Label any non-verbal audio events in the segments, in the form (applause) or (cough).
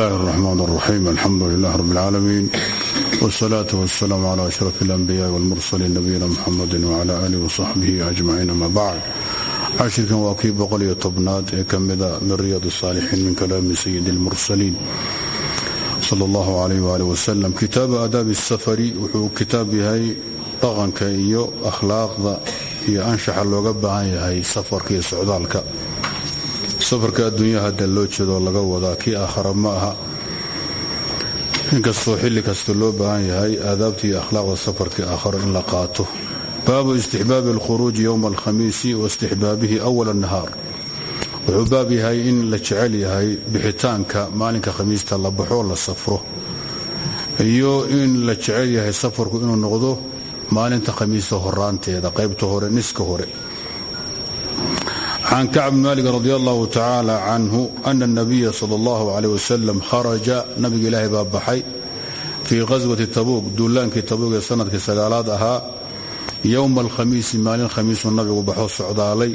bismillahi raxmaan raxiim alxamdu lilahi rab lcaalamiin wsalaatu wasalaamu cala ashraf alanbiyaai walmursaliin nabiyina muxamedi wcala aalihi wasaxbihi ajmaciin ama bacd cashirkan waa kii boqoliyo tobnaad ee ka mida min riyaad saalixiin min kalaami sayidi lmursaliin sal allahu alayh waalih wasalam kitaabu aadaabi safari wuxuu kitaab yahay dhaqanka iyo akhlaaqda iyo anshaxa looga baahan yahay safarka safarka adduunyaha hadda loo jeedoo laga wadaa kii aakhara ma aha. Inkastoo xilli kasta loo baahan yahay aadaabta iyo akhlaaqda safarkii aakharo in la qaato. Baabu istixbaabi alkhuruuji yowma alkhamiisi wa istixbaabihi awal annahaar. Wuxuu baab yahay in la jecel yahay bixitaanka maalinka khamiista la baxo la safro. Iyo in la jecel yahay safarku inuu noqdo maalinta khamiista horaanteeda qaybta hore niska hore can kacb malik radi allahu tacaala canhu ana nabiya sal allahu aleh wasalam kharaja nabiga ilaahay baa baxay fii qaswati tabuuk duulaankii tabuuk ee sannadkii sagaalaad ahaa yowma alkhamiisi maalin khamiisuu nabigu baxo socdaalay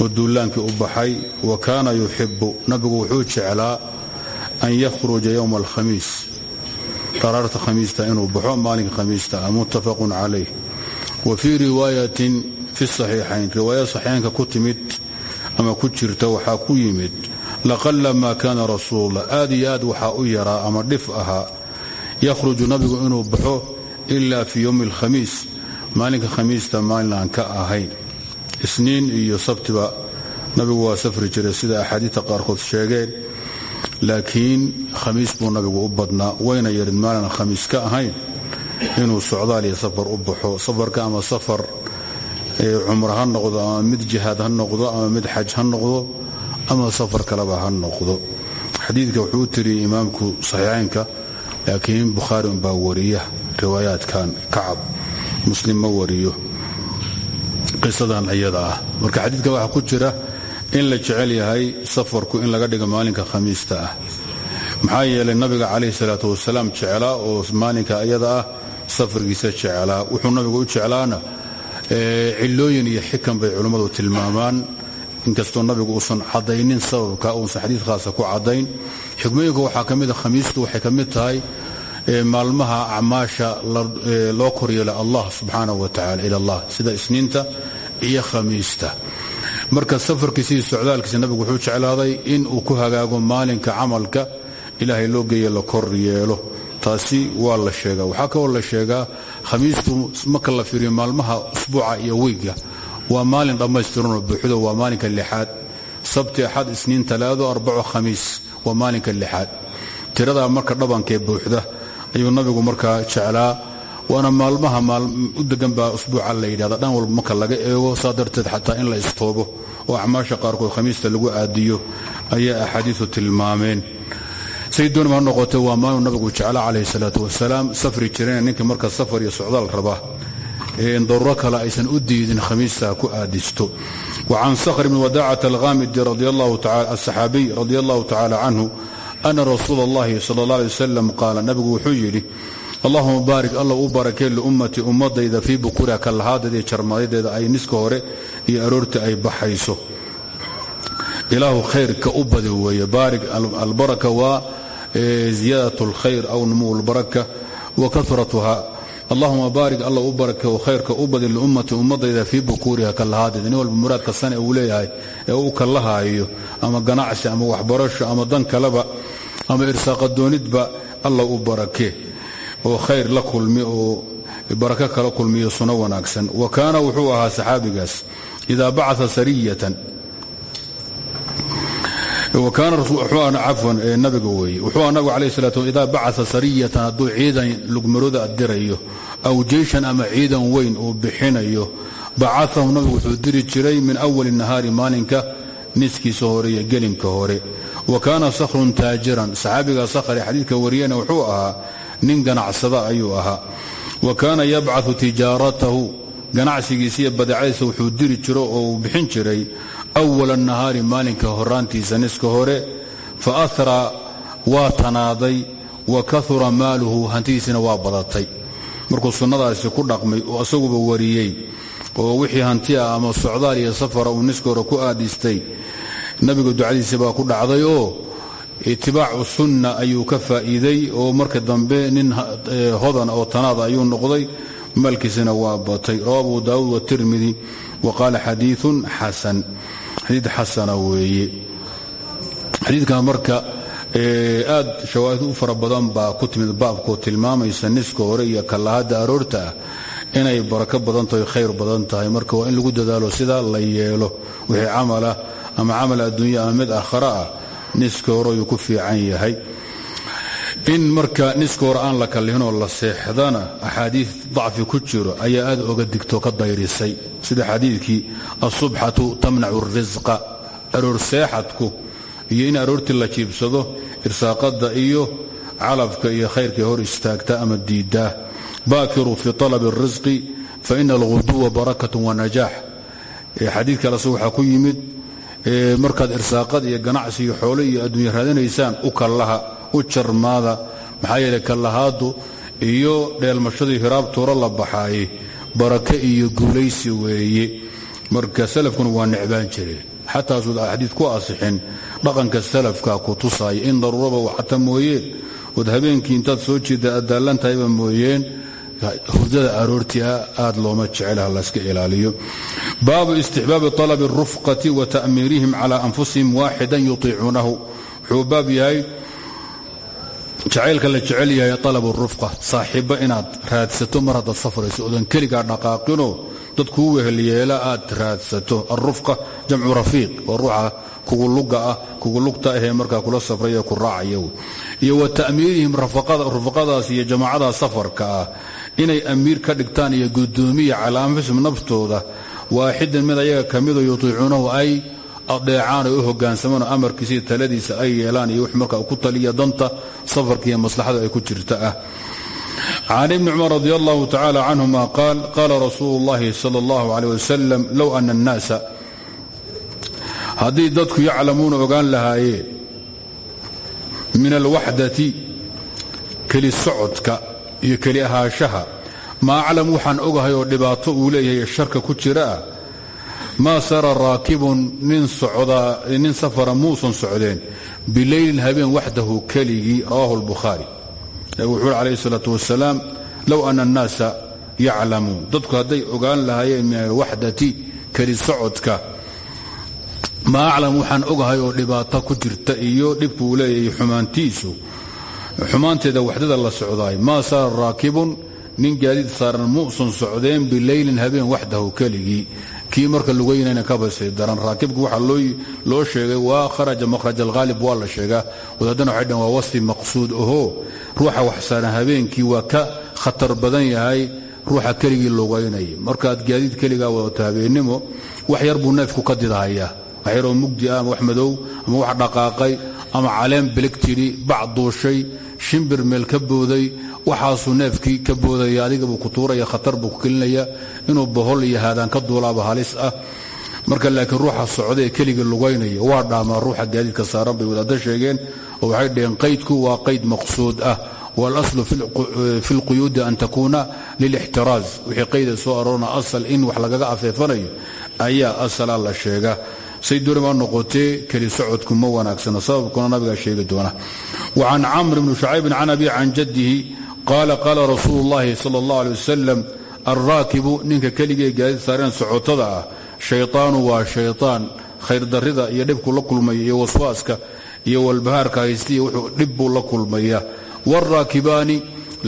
oo duulaankii u baxay wa kaana yuxibu nabigu wuxuu jeclaa an yakhruja yowma alkhamiis dharaarta khamiista inuu baxo maalinka khamiista muttafaqun calayh wa fii riwaayatin fi saxiixayn riwaaya saxiixaynka ku timid ama ku jirta waxaa ku yimid laqala maa kaana rasuulullah. Aad iyo aad waxaa u yaraa ama dhif ahaa yakhruju nabigu inuu baxo ila fii yowmi alkhamiis maalinka khamiista maalin aan ka ahayn. Isniin iyo sabtiba nabigu waa safri jiray sida axaadiista qaarkood sheegeen. Laakiin khamiis buu nabigu u badnaa wayna yarin maalin khamiis ka ahayn inuu socdaal iyo safar u baxo. Safarka ama safar cumr ha noqdo ama mid jihaad ha noqdo ama mid xaj ha noqdo ama safar kaleba ha noqdo. Xadiidka wuxuu u imaamku saxiixaynka laakiin bukhaari unbaa wariya riwaayaadkan kacab. Muslim ma wariyo. Qisadan iyada ah. Marka xadiidka waxaa ku jira in la jecel yahay safarku in laga dhigo maalinka khamiista ah. Maxaa yeelay nabiga calayhi salaatu wasalaam jeclaa oo maalinka iyada ah safarkiisa jeclaa. Wuxuu nabigu u jeclaana cilooyin iyo xikan bay culimmadu tilmaamaan. Inkastoo nabigu uusan cadaynin sababka uusan xadiid khaasa ku cadayn xikmooyinka waxaa ka mida khamiistu waxay ka tahay maalmaha acmaasha loo koryeelo allah subxaanahu wa tacala ila allah sida isniinta iyo khamiista. Marka safarkiisa iyo socdaalkiisa nabigu wuxuu jeclaaday in uu ku hagaago maalinka camalka ilaahay loo geeye la kor yeelo taasi waa la sheegaa. Waxaa kaloo la sheegaa khamiistu marka la fiiriyo maalmaha usbuuca iyo weyga waa maalin dhammaystiranoo buuxdo waa maalinka lixaad. Sabti axad isniin talaado arbaco khamiis waa maalinka lixaad. Tiradaa marka dhabankee buuxda ayuu nabigu markaa jeclaa waana maalmaha u degan baa usbuuca la yidhahda dhan walba marka laga eego saa darteed xataa in la istoobo oo acmaasha qaarkood khamiista lagu aadiyo ayaa axaadiisu tilmaameen say doonima ha noqotee waa maaluu nabigu jecla calayhi salaatu wasalaam. Safri jireen ninkii marka safar iyo socdaal raba daruuro kale aysan u diidin khamiista ku aadisto. Wa can sakhr bni wadaacat alhamidi asaxaabiy radi allahu tacala canhu ana rasuula allahi sala allah alay wasalam qaala nabigu wuxuu yidhi allahuma baarik alla u barakee liummatii ummadayda fii bukuriha kalahaadeeda iyo jarmaadadeeda ay niska hore iyo aroorta ay baxayso. Ilaahu khayrka u badi weeye. Baarik albaraka waa ziyaadat اlkhayr aw numuu اlbaraka wa karatuha allahuma baarik alla u barake khayrka u badi liummati ummadayda fii bukuuriha kalahaadeeda nin walba muraadka sane uu leeyahay ee uu kalahaayo ama ganacsi ama waxbarasho ama dan kaleba ama irsaaqadoonidba alla u barake oo khayr la kulmi oo barako kala kulmiyo suno wanaagsan. Wa kaana wuxuu ahaa saxaabigaas ida bacaa sariyatan nabiga weeye wuxuu nabigu alayh salat idaa bacaa sariyatan hadduu ciidan lugmarooda adirayo aw jeyshan ama ciidan weyn uu bixinayo bacaahu nabigu wuxuu diri jiray min awali nahaari maalinka niskiisa hore iyo gelinka hore wa kaana sakhrun taajiran saxaabiga sakhre xadiidka wariyana wuxuu ahaa nin ganacsada ayuu ahaa wa kaana yabcau tijaaratahu ganacsigiisa iyo badeecadiisa wuxuu diri jiro oo uu bixin jiray awala nahaari maalinka horaantiisa niska hore fa ahra waa tanaaday wa kahura maaluhu hantidiisina waa badatay markuu sunnadaasi ku dhaqmay oo isaguba wariyey oo wixii hanti ah ama socdaal iyo safara uu niska hore ku aadhistay nabiga ducadiisi baa ku dhacday oo itibaacu sunna ayuu ka faa'iiday oo marka dambe nin hodan oo tanaada ayuu noqday maalkiisina waa batay rawa abu daawuud watirmidi wa qaala xadiiun xasan xadiid xasana weeye. Xadiidkan marka aad shawaahid u fara badan baa ku timid baabkoo tilmaamaysa niska hore iyo kalahadda aroorta ah inay barako badan tahay khayr badan tahay. Marka waa in lagu dadaalo sidaa la yeelo wixii camalah ama camal adduunya ama mid aakhara ah niska hore ku fiican yahay. In marka niska hore aan la kallihinoo la seexdana axaadiid dacfi ku jiro ayaa aad oga digto ka dayrisay sida xadiidkii asubxatu tamnacu risqa aroor seexadku iyo in aroortii la jiibsado irsaaqadda iyo calabka iyo khayrka hor istaagta ama diiddaa baakiruu fi talabi اrisqi faina alghuduwa barakatu wanajaax xadiid kalese waxaa ku yimid markaad irsaaqad iyo ganacsi iyo xoole iyo adduunya raadinaysaan u kallaha u jarmaada maxaa yeele kallahaaddu iyo dheelmashadii hiraabtoora la baxaaye barake iyo guulaysi weeye marka salafkuna waa necbaan jire. Xataasud xadiid ku asixin dhaqanka salafka ku tusaaya in daruuraba waxata mooyeen ood habeenkii intaad soo jeedda aad daallantahayba mooyeen. Hurdada aroortii aad looma jecelaha layska ilaaliyo. Baabu istixbaabi talabi الrufqati wa ta'miirihim cala anfusihim waaxidan yutiicuunahu wuxuu baab yahay jacaylka la jecel yahay talabu rufqa saaxiibba inaad raadsato mar haddaad safrayso odan keligaa dhaqaaqinoo dad kuu wehelyeela aad raadsato. Alrufqa jamcu rafiiq waa ruuxa kugu luga ah kugu lugta ahee markaa kula safraya ku raacaya iyo wa ta'miirihim rufaqadaas iyo jamaacada safarka ah inay amiir ka dhigtaan iyo gudoomiya calaa anfusihim naftooda waaxidan mid ayaga ka midoo yutiicuunahu ay adeecaan ay u hogaansamaan oo amarkiisa iyo taladiisa ay yeelaan iyo wix markaa ku taliya danta safarka iyo maslaxada ay ku jirta ah can ibni cumar radi allahu tacala canhuma qaal qaala rasuulu اllahi sal اllahu alيh wasalam low ana الnaasa haddii dadku yaclamuuna ogaan lahaayeen min alwaxdati keli socodka iyo keli ahaashaha ma aclam waxaan ogahay oo dhibaato uu leeyahay sharka ku jira ah maa sara raakibun nin safara muusan socdeen bileylin habeen waxdahu keligii rawahu lbukhaari wuxuu uri calayhi salaatu wasalaam low ana annaasa yaclamuun dadku hadday ogaan lahaayeen min alwaxdati keli socodka ma aclam waxaan ogahay oo dhibaato ku jirta iyo dhibkuu leeyahay xumaantiisu. Xumaanteeda waxdada la socdaay. Maa sara raakibun nin gaadiid saaran muusan socdeen bileylin habeen waxdahu keligii kii marka lugaynayna kabasay daran raakibku waxaa loo sheegay waa kharaja makhraj alghaalib waa la sheegaa. Wadaadana waxay dhan waa wasfi maqsuud ahoo ruuxa wax saaran habeenkii waa ka khatar badan yahay ruuxa keligii lugaynaya markaad gaadiid keligaa wadato habeennimo wax yar buu neefku ka didahayaa wax yaroo mugdi ah ama wax madow ama wax dhaqaaqay ama caleen bilig tidhi bac duushay shimbir meel ka booday waxaasuu neefkii ka boodaya adigabuu ku tuuraya khatar buu ku inuu bohol iyo ka duulaaba halis ah. Marka laakiin ruuxa socda ee keligii lugaynaya waa dhaamaa ruuxa gaadiidka saaran bay wadaadda sheegeen oo waxay dhaheen qaydku waa qayd maqsuud ah. Walaslu fi lquyuudi an takuuna lilixtiraaz. Wixii qayda soo aroorna asal in wax lagaga afeefanayo ayaa asalaa la sheegaa say doonibaa noqotee keli socodku ma wanaagsano sababkuna nabigaa sheegi doona. Wa can camr bni shucaybin can abi can jaddihi qala qaala rasuulu ullaahi sala allah alay wasalam alraakibu ninka keligee gaadiid saareen socotada ah shaytaanu waa shaytaan khayrdarrida iyo dhibku la kulmaya iyo waswaaska iyo walbahaarka haystiiyo wuxuu dhibbuu la kulmaya waalraakibaani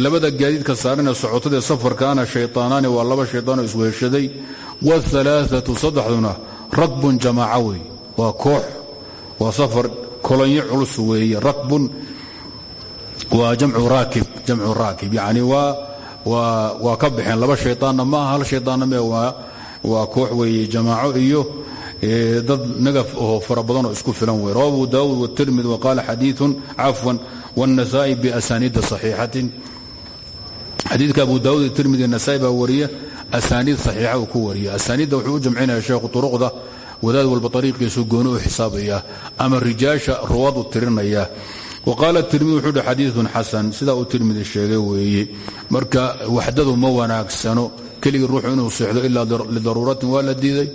labada gaadiidka saarane socotadae safarkaana shaytaanaani waa laba shaytaanoo isweheshaday waalalaatatu saddexduna rakbun jamaaca wey waa koox waa safar kolonyo culus weeye waa jamcu raakib jamcu raakib yacni waa waa waa ka baxeen laba shayطaanna ma aha hal shayطaanna mee waa waa koox weeye jamaaco iyo dad nagaf oo fara badanoo isku filan wey rawa abu daawud wالtirmidi waqaala xadiiثun cafwan wالnasa'i biasaniida صaxiixatin xadiidka abu daawud iyo tirmidi nasa'i baa wariya asaaniid saxiixa uu ku wariya asaaniidda wuxuu u jamcinaya sheekhu turuqda wadaad walba ariiqiisu gooni u xisaabaya ama rijaasha ruwadu tirinaya wa qaala tirmidi wuxuu hi xadiiun xasan. Sidaa uu tirmidi marka waxdadu ma wanaagsano. Keligii ruuxu inuu seexdo ilaa lidaruuratin waa la diiday.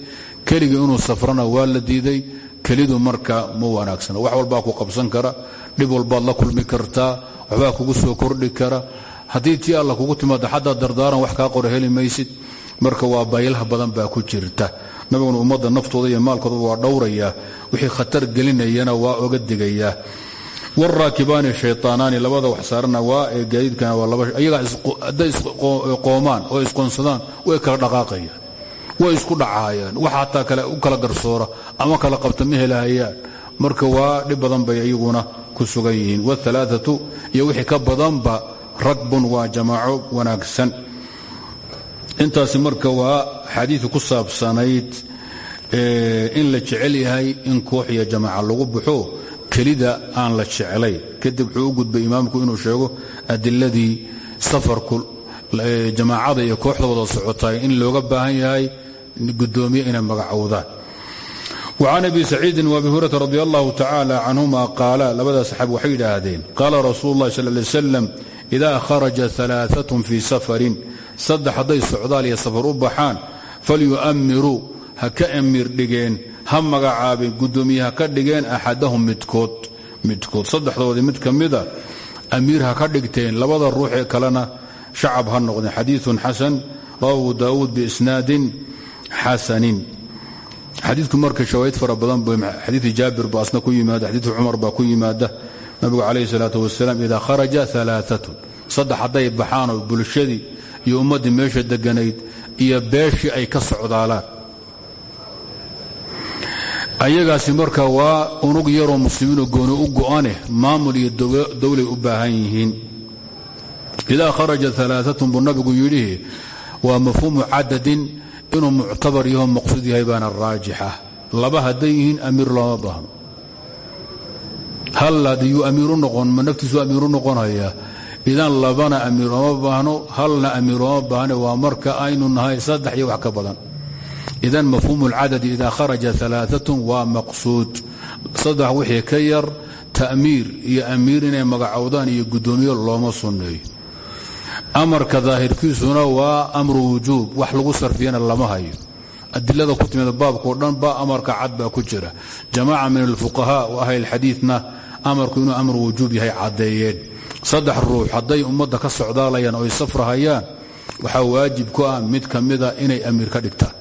Keligii inuu safrana waa la diiday. Kelidu marka ma wanaagsano. Wax walbaa ku qabsan kara. Dhib walbaad la kulmi kartaa waxbaa kugu soo kordhi kara. Haddii tii alla kugu timaado xataa dardaaran wax kaa qora heli maysid marka waa baylaha badan baa ku jirta. Nabiguna ummadda naftooda iyo maalkooda waa dhowrayaa wixii khatar gelinayana waa oga digayaa waraakibaani shaytaanaani labada wax saarana waa ee gaadiidkana waa laba ayagaa hadday isqoomaan oo isqoonsadaan way kala dhaqaaqayaan way isku dhacaayaan wax hataa u kala garsoora ama kala qabta ma helahayaan marka waa dhib badan bay iyaguna ku sugan yihiin. Waalaaatu iyo wixii ka badanba ragbun waa jamaaco wanaagsan. Intaasi marka waa xadiidu ku saabsanayd in la jecel yahay in koox iyo jamaaca lagu baxo kelida aan la jeclayn kadib wuxuu u gudbay imaamku inuu sheego adiladii safarku jamaacada iyo kooxda wada socotaay in looga baahan yahay gudoomiye inay magacowdaan. Wacan abi saciidin waabi hurata radi allahu tacaala canhuma qaala labadaa saxaabi waxay yidhaahdeen qaala rasuulu ullahi sal lay salam idaa kharaja alaaatun fii safarin saddex hadday socdaal iyo safar u baxaan falyu'ammiruu ha ka amiir dhigeen ha magacaabeen gudoomiye ha ka dhigeen axadahum midkood midkood. Saddexdoodii mid ka mida amiir ha ka dhigteen labada ruux ee kalena shacab ha noqdeen. Xadiiثun xasan rawahu daawuud biisnaadin xasanin. Xadiidku marka shawaahid fara badan bu xadiiu jaabir ba asna ku yimaada xadiiu cumar baa ku yimaada nabigu calayhi salaatu wasalaam idaa kharaja alaaatun saddex hadday baxaanoo bulshadii iyo ummaddii meesha deganayd iyo beeshii ay ka socdaalaan ayagaasi marka waa unug yaroo muslimiinoo gooni u go'ane maamul iyo dowlay u baahan yihiin. Idaa kharaja alaaatun buu nabigu yidhi waa mafhuumu cadadin inuu muctabar yaho maqsuud yahay baana raajixa. Laba hadday yihiin amiir looma baahno. Hal hadiyuu amiiru noqon ma naftiisu amiiru noqonaya? Idan labana amiir ooma baahno halna amiir ooma baahne waa marka aynu nahay saddex iyo wax ka badan idan mafhuumu lcadadi idaa kharaja alaaatun waa maqsuud saddex wixii ka yar ta'miir iyo amiir inay magacowdaan iyo guddoomiye looma sunneeyo amarka daahirkiisuna waa amru wujuub wax lagu sarfiyana lama hayo adilada ku timid baabkao dhan ba amarka cad baa ku jira jamaaca min alfuqahaa wa ahli lxadiidna amarku inuu amru wujuub yahay caddeeyeen saddex ruux hadday ummadda ka socdaalayaan oo ay safrahayaan waxaa waajib ku ah mid ka inay amiir ka dhigtaan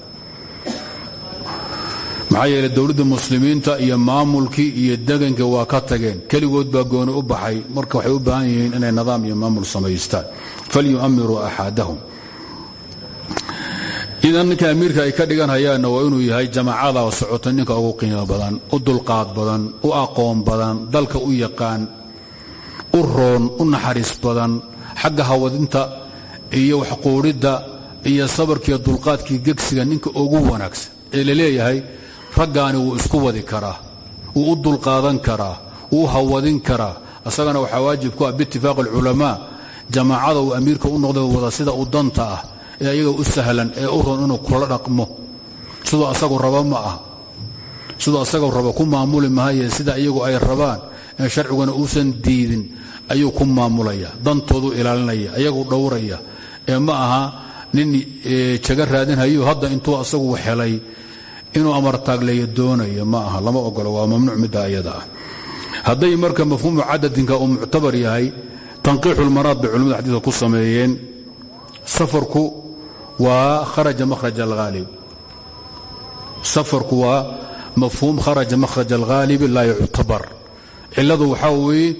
maxaa yeele dowladda muslimiinta iyo maamulkii iyo deganka waa ka tageen. Keligood baa gooni u baxay. Marka waxay u baahan yihiin inay nidaam iyo maamul samaystaan. Falyuamiruu axadahum idan ninka amiirka ay ka dhigan hayaanna waa inuu yahay jamaacada socota ninka ugu qiimo badan u dulqaad badan u aqoon badan dalka u yaqaan u roon u naxariis badan xagga hawadinta iyo waxquudhidda iyo sabarkiiyo dulqaadkii gegsiga ninka ugu wanaagsan ee la leeyahay raggaani wuu isku wadi karaa wuu u dulqaadan karaa wuu hawadin karaa isagana waxaa waajib ku ah biitifaaq alculamaa jamaacada uu amiirka u noqda wada sida u danta ah ee ayaga u sahlan ee u ron inuu kula dhaqmo. Siduu asagu raba ma ah siduu asagu raba ku maamuli mahaye sida iyagu ay rabaan ee sharciguna uusan diidin ayuu ku maamulaya dantoodu ilaalinaya ayagu dhowraya. Ee ma aha nin jaga raadinhayo hadda intuu asagu helay inuu amartaagleeyo doonaya ma aha lama ogolo waa mamnuuc midda ayada ah. Hadday marka mafhuumu cadadinka uu muctabar yahay tanqiixulmaraad bay culimada xadiidka ku sameeyeen. Safarku waa kharaja mahraj alhaalib safarku waa mafhuum kharaja makhraj alghaalibi laa yuctabar. Cilladu waxaa weeye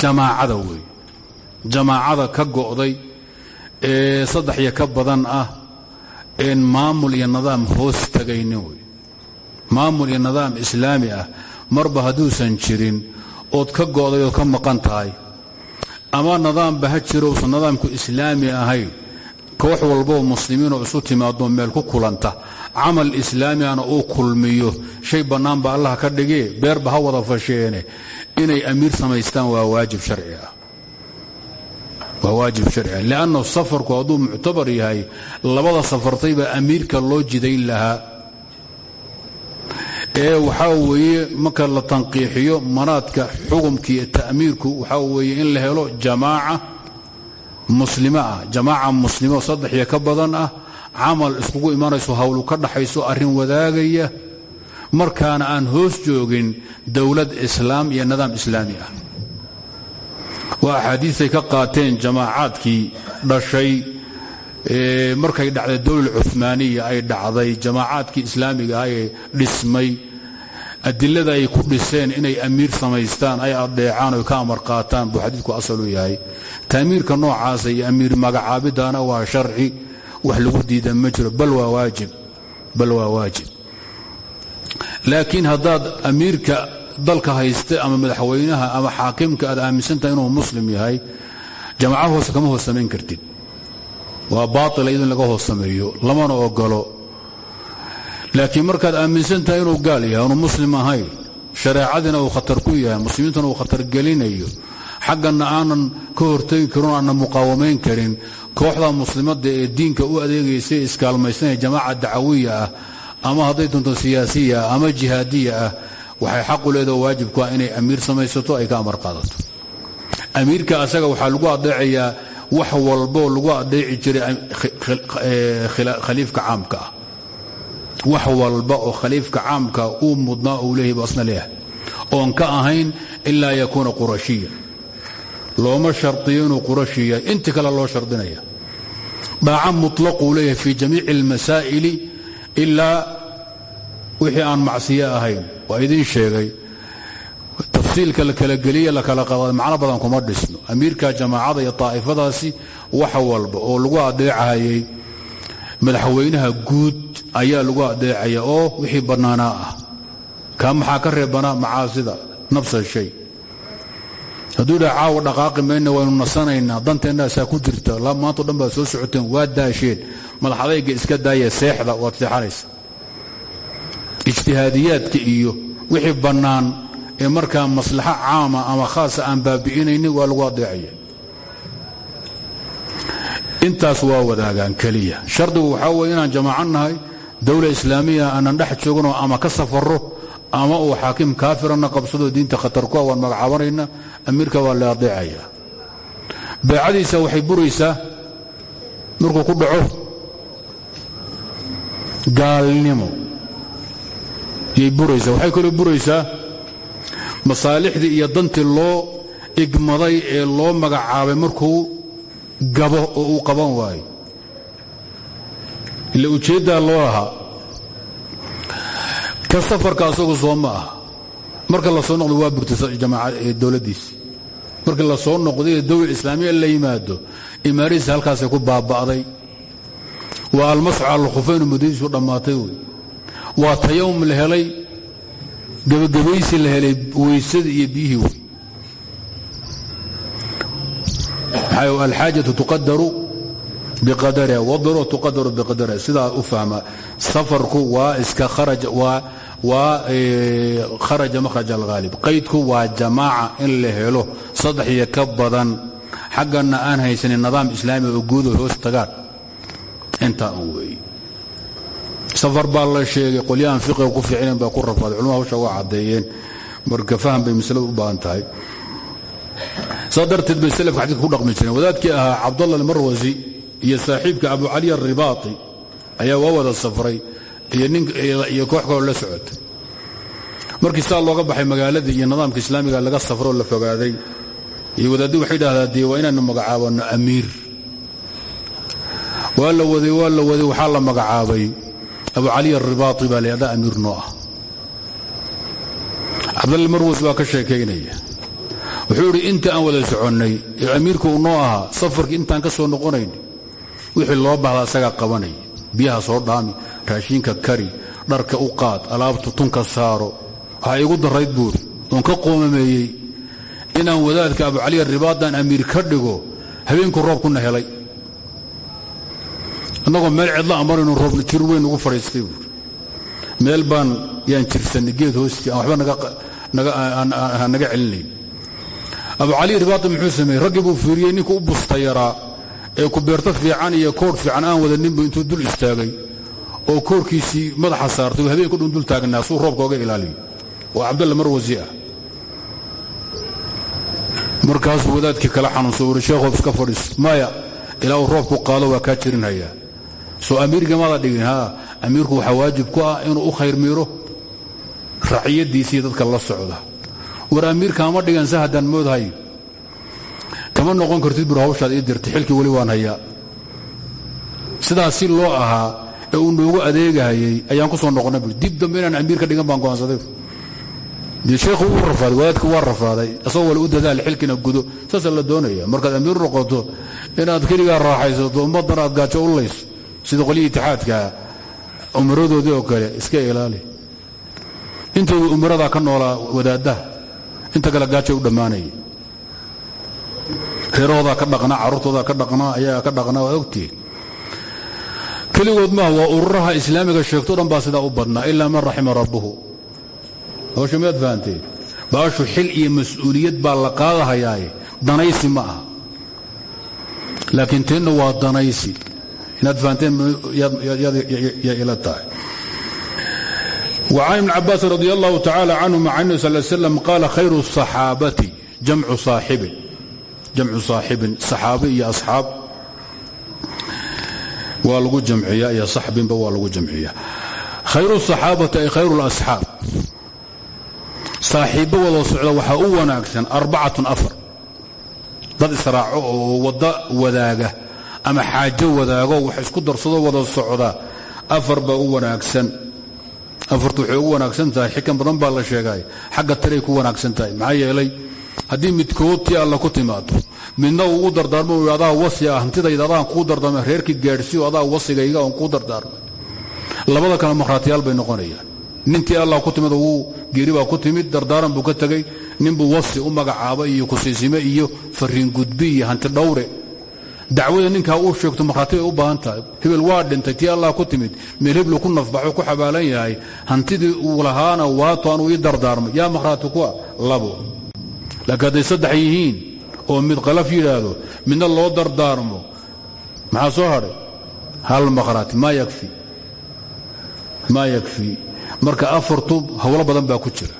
jamaacada weeye. Jamaacada ka go'day ee saddex ka badan ah een maamul iyo nidaam hoos tagaynin wey maamul iyo nidaam islaami ah marba hadduusan jirin ood ka go'day ood ka maqan tahay. Ama nidaamba ha jiro uusan nidaamku islaami ahayn koox walboo muslimiinoo isu timaado meel ku kulanta. Camal islaamigana uu kulmiyo shay bannaan ba allah ka dhigee beerba ha wada fasheene. Inay amiir samaystaan waa waajib sharci ah. Waa waajib sharci ah. Lianna safarku hadduu muctabar yahay labada safartay baa amiirka loo jidayn lahaa ee waxaa weeye marka la tanqiixiyo manaadka xukumkii ta'miirku waxaa weeye in la helo jamaaca muslimo ah jamaaca muslimo saddex iyo ka badan ah camal iskugu imanayso hawlu ka dhaxayso arrin wadaagaya markaana aan hoos joogin dowlad islaam iyo nidaam islaami ah. Waa axaadiistay ka qaateen jamaacaadkii dhashay markay dhacday dowla cumaaniya ay dhacday jamaacaadkii islaamiga ah dhismay adilada ay ku dhiseen inay amiir samaystaan ay adeecaan oy ka amar qaataan buu xadiidku asalu yahay. Taamiirka noocaasa iyo amiir magacaabidana waa sharci wax lagu diida ma jiro bal waa waajib laakiin haddaad amiirka dalka hayste ama madaxweynaha ama xaakimka aad aaminsantahay inuu muslim yahay jamaca hoose kama hoos samayn kartid waa baaila iyadin laga hoos sameeyo lamana ogolo laakiin markaad aaminsan tahay inuu gaal yahay aanu muslim ahayn shareecadiina uu khatar ku yahay muslimiintuna uu khatar gelinayo xagganna aanan ka hortegi karin aanan muqaawamayn karin kooxda muslimadda ee diinka u adeegaysa ee jamaaca dacawiya ah ama hadday doonto siyaasiya ah ama jihaadiya ah waxay xaqu leedaho waajibku ah inay amiir samaysato ay ka amar qaadato. Amiirka asaga waxaa lagu adeecayaa wax walboo lagu adeeci jiray khaliifka caamka ah. Wax walba oo khaliifka caamka uu mudnaa uu leeyahy bu asna leeyahay. Oon ka ahayn ilaa yakuuna qurashiya looma shardiyo inuu qurashi yahay. Inti kale loo shardinaya. Dhaaca mutlaquu leeyahay fii jamiici almasaa'ili ilaa wixii aan macsiyo ahayn. Waa idiin sheegay tafsiilka la kala geliye la kala qada macno badan kuma dhisno. Amiirka jamaacada iyo taa'ifadaasi wax walba oo lagu adeecahayay madaxweynaha guud ayaa lagu adeecaya oo wixii bannaanaa ah. Kaa maxaa ka reebanaa macaasida? Nafsa shay. Hadduu dhaha caawa dhaqaaqi mayna waynu nasanaynaa danteenna asaa ku jirta. La maantao dhan baad soo socoteen waa daasheen. Madax adayga iska daaya seexda waad seexanaysa. Ijtihaadiyaadka iyo wixii bannaan ee markaa maslaxo caama ama khaasa aan baabi'inaynin waa lagu adeecaya intaas waa wadaagaan keliya. Shardigu waxaa weye inaan jamaaco nahay dowla islaamiya aanan dhex jooganoo ama ka safarro ama uu xaakim kaafirana qabsadoo diinta khatar ku ah waan magacaabanayna amiirka waa la adeecaya beecadiisa waxay buraysaa markuu ku dhaco gaalnimo. Yay buraysaa waxay kaloo buraysaa masaalixdii iyo dantii loo igmaday ee loo magacaabay markuu gabo oo uu qaban waayo ila ujeeddaa loo lahaa ka safarka asagu soo ma aha. Marka la soo noqdo waa burtay dowladdiisi markii la soo noqday ee dowla islaamiya la yimaado imaaradiisi halkaasay ku baaba'day. Waa almasxu cala alkhufaynu muddadiisu dhammaatay wey. Waa tayawum la helay gebagabaysi la helay weysadii iyo biyihii wey. Alxaajatu tuqadaru biqadariha wadaruura tuqadaru biqadariha. Sidaa u fahma safarku waa iska waa kharaja makhraj alghaalib qaydku waa jamaaca in la helo saddex iyo ka badan. Xaggana aan haysanin nidaam islaami oo guudo hoos tagaan intaa un weeye safar baa la sheegay qolyahan fiqiga ku fiicinayn baa ku rafaaday culumada hawsha waa caddeeyeen. Marka faham bay masaladu u baahan tahay. Saa darteed bay salafka xadiidka ku dhaqmi jireen. Wadaadkii ahaa cabdallah almarwasi iyo saaxiibka abu cali alribaati ayaa waa wada safray iyo koox kaloo la socotay markii saa looga baxay magaaladii iyo nidaamka islaamiga laga safroo la fogaaday. Iyo wadaaddi waxay dhahdaa dee waa inaanu magacaabano amiir. Waa la waday la waday waxaa la magacaabay abu cali alribaati baa layadha amiir noo ah cabdalla marwas baa ka sheekaynaya. Wuxuu idhi inta aan wada soconnay ee amiirku uu noo ahaa safarkii intaan ka soo noqonayn wixii loo bahda asagaa qabanaya biyaha soo dhaami raashiinka kari dharka u qaad alaabtu tunka saaro. Waxaa igu darayd buuri oon ka qoomameeyey inaan wadaadka abu cali ribaadaan amiir ka dhigo habeenku roobkuna helay annagoo meel cidla amaraynu roob jir weyn ugu fadhiistay meel baan yaan jirsanay geed hoostii aan waxba naga celinayn abu cali ribaati muxuu sameeyey raggii buu fiiriyey ninka u busta yaraa ee ku beerto fiican iyo koodh fiican aan wadaninbu intuu dul istaagay oo koorkiisii madaxa saartay habeenku dhun dul taagnaa suu roobka oga ilaaliyo. Waa cabdalla marwasi ah. Markaasuu wadaadkii kala xanuunsa uri sheekhood iska fadhiis maya ilaa uu roobku qaado waa kaa jirinhayaa soo amiirka maada dhigin amiirku waxaa waajib ku ah inuu u khayr miiro. Dadka la socda. War amiirkaama dhigan sa haddaan moodhay kama noqon kartid bur hawshaad ii dirtay xilkii weli waan hayaa. Sidaas si loo ahaa ee uu noogu adeegahayay ayaan ku soo noqonnay dib dambe inaan dhigan baan go'aansaday dee sheekhu wuu rafaaday wadaadku waa rafaaday. Asagoo wale u dadaal xilkina gudo. Saasaa la doonaya. Markaad amiir noqoto inaad keligaa raaxaysato ummaddan aad gaajo u layso sida qolyii itixaadkaa umaradoodii oo kale iska ilaali. Intooda umaradaa ka noolaa wadaaddaha inta kale gaajo u dhammaanaya reerahoodaa ka dhaqnaa carruurtoodaa ka dhaqnaa ayagaa ka dhaqnaa waa ogtihiin keligood maaha waa ururaha islaamiga sheegto dhan baa sidaa u badnaa ilaa man raxima rabbuhu. Hawsha miyaad fahanteen baashu xil iyo mas'uuliyad baa la qaadahayaaye danaysi ma aha. Laakiin teenna waa danaysi inaad fahanteen yaa ila tahay وcan ibn cabaas radi allahu tacala canهuma can nebi sal slam qaala khayru الصaxaabati jamcu saaxibin jamcu saaxibin saxaabe iyo asxaab waa lagu jamciya iyo saxbinba waa lagu jamciya khayru الصaxaabati ay khayru اlasxaab saaxiibbo wada socda waxaa u wanaagsan arbacatun afar dad israaco oo wadda wadaaga ama xaajo wadaago wax isku darsado wada socda. Afar baa u wanaagsan. Afartu waxay ugu wanaagsan tahay xikan badan baa la sheegay. Xagga taray ku wanaagsan tahay maxaa yeelay haddii midkood tii alla ku timaado midna uu u dardaarmo adaa wasi ah hantidayda adaan kuu dardaarmay reerkii gaadhsiiyo adaa wasigayga oon kuu dardaarmay labada kale makhraatiyaal bay noqonayaan. Nintii allah ku timid wuu geeri baa ku timid dardaaran buu ka tegey ninbuu wasi u magacaaba iyo kusiisime iyo fariin gudbi iyo hanti dhawre dacwada ninkaa uu sheegto markhaati bay u baahan tahay. Hebel waa dhintay tii allah ku timid. Meel heblu ku nafbaxo ku xabaalan yahay. Hantidii uu lahaana waato anuu ii dardaarmay. Yaa makhraati kuwa? Labo. Laakiin hadday saddex yihiin oo mid qalaf yidhaahdo midna loo dardaarmo. Maxaa soo hadhay hal makhraati maa yakfi? Maa yakfi? Marka afartu howlo badan baa ku jira.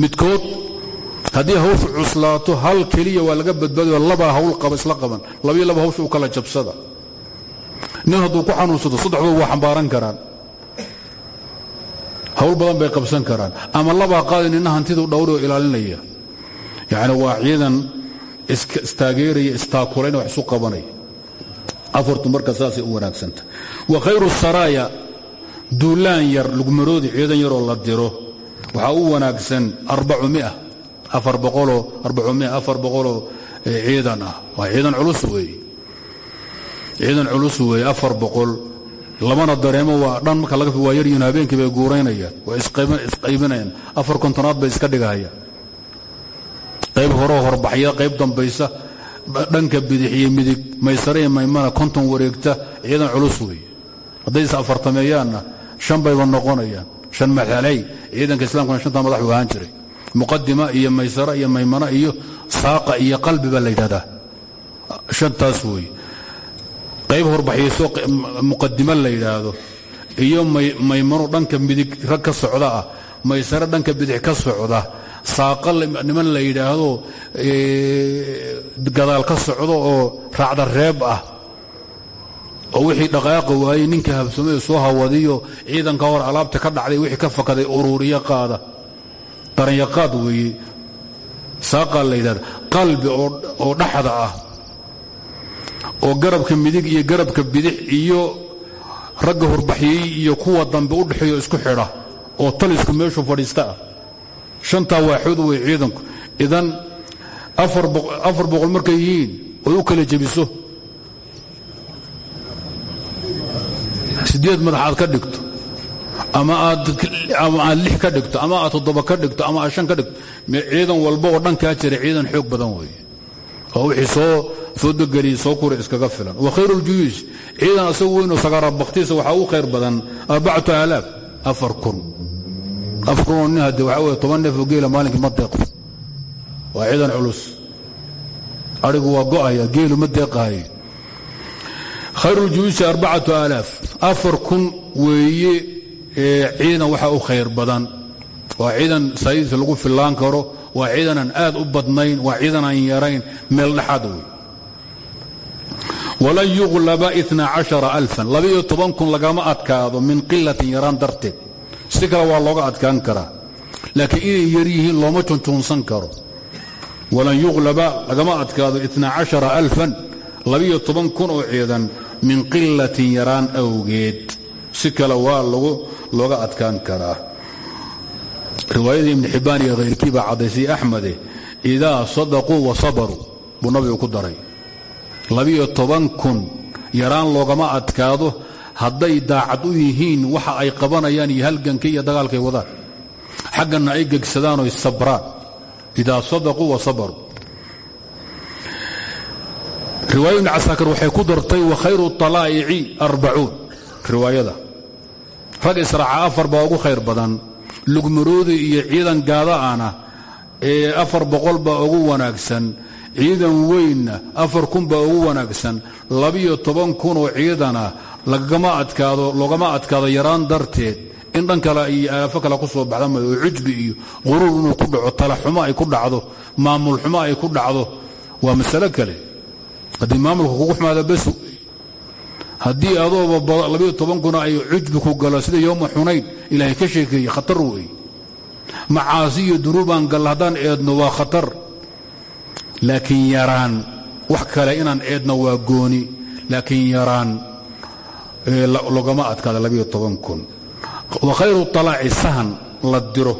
Midkood haddii hawshu cuslaato hal keliya waa laga badbaadayo labaa hawl qaba isla qaban. Labiyo laba hawsha u kala jabsada. Nin hadduu ku xanuunsado saddexdoodu waa xambaaran karaan. Hawl badan bay qabsan karaan. Ama labaa qaadi nina hantidu dhowri oo ilaalinaya. Yacni waa ciidan istaageeraya istaakulayna wax isu qabanaya. Afartu marka saasay u wanaagsanta. Wa khayru saraaya duulaan yar lugmaroodi ciidan yaroo la diro. Waxaa u wanaagsan afar boqoloo ciidan ah. Waa ciidan culus weeye ciidan culus weeye afar boqol. Lamana dareemo waa dhan marka laga waa yaryihin habeenkii bay guuraynayaan. Waa isqaybinayaan. Afar kontonaad bay iska dhigahayaan. Qayb horeo horbaxya qayb dambaysa dhanka bidix midig maysare iyo maymana konton wareegta ciidan culus weeye hadday is afartameeyaanna shan bayba noqonayaan. Shan maxalay ciidanka islamkana shanta madax buu ahaan jiray muqadima iyo maysara iyo maymana iyo saaqa iyo qalbi baa la yidhahdaa. Shantaas weeye qayb horbaxyayso muqadimo la yidhaahdo. Iyo maymano dhanka midig rag ka socda ah maysare dhanka bidix ka socda saaqa niman la yidhaahdo gadaal ka socdo oo raacda reeb ah oo wixii dhaqaaqa waayey ninka habsamee soo hawadiyo ciidanka hor alaabta ka dhacday wixii ka fakaday uruuriyo qaada daranyaqaad weeye saaqaa la yidhahda qalbi oo dhaxda ah oo garabka midig iyo garabka bidix iyo ragga horbaxyey iyo kuwa dambe u dhexeeyo isku xidha oo talisku meeshu fadhiista ah. Shantaa waaxood wey ciidanku. Idan afar boqol markay yihiin oy u kala jebiso. Sideed madaxaad ka dhigto ama aad lix ka dhigto ama aad toddoba ka dhigto ama aad shan ka dhigto ciidan walba oo dhankaa jira ciidan xoog badan weeye. Oo wixii soo degeliya soo kura iskaga filan. Wa khayru اljuyuush ciidan asagu weynoo sagaara bakhtiisa waxaa ugu khayr badan arbacatu aalaaf afar kun. Afar kun oo nin hadde waxaa weye toban neef oo geela maalinkii ma deeqo waa ciidan culus. Adhigu waa go'aya geelu ma deeqahayo khayru اljuyuushi arbacatu aalaaf. Afar kun weeye ciidan waxaa u khayr badan. Waa ciidan saaidiisa lagu fillaan karo waa ciidan aan aad u badnayn waa ciidan aan yarayn meel dhexaad wey walan yuqlaba lagama adkaado min qilatin yaraan darteed. Si kale waa looga adkaan karaa. Laakiin inay yar yihiin looma junjuunsan karo. Walan yuqlaba lagama adkaado oo ciidan min qilatin yaraan awgeed. Si kale waa looga adkaan karaa. Riwaayadii ibni xibbaan iyo khayrkii baa caddaysay axmede idaa sadaquu wa sabaruu buu nabigu ku daray. Labiyo toban kun yaraan loogama adkaado hadday daacad u yihiin waxa ay qabanayaan iyo halgankii iyo dagaalkay wadaan. Xagganna ay gegsadaan oy sabraan. Idaa sadaquu wa sabaruu. Riwaaya ibni casaakir waxay ku dartay wa khayru talaa'ici arbacuun riwaayada rag israaca afar baa ugu khayr badan. Lugmaroodi iyo ciidan gaada'ana ee afar boqol baa ugu wanaagsan. Ciidan weynna afar kun baa ugu wanaagsan. Labiyo toban kun oo ciidana lagama adkaado loogama adkaado yaraan darteed. In dhan kale iyo aafo kale ku soo baxda mayo oo cujbi iyo quruur inuu ku dhaco talaxumo ay ku dhacdo maamul xumo ay ku dhacdo. Waa masalo kale. Haddii maamulka kugu xumaada bes haddii adooba labiyo toban kuna ay cujbi ku galo sida yowma xunayn ilaahay ka sheekeeye khatar wey macaasi iyo duruubaan galla haddaan eedno waa khatar. Laakiin yaraan wax kale inaan eedno waa gooni. Laakiin yaraan logama adkaada labiyo toban kun. Wa khayru talaaci sahan la diro.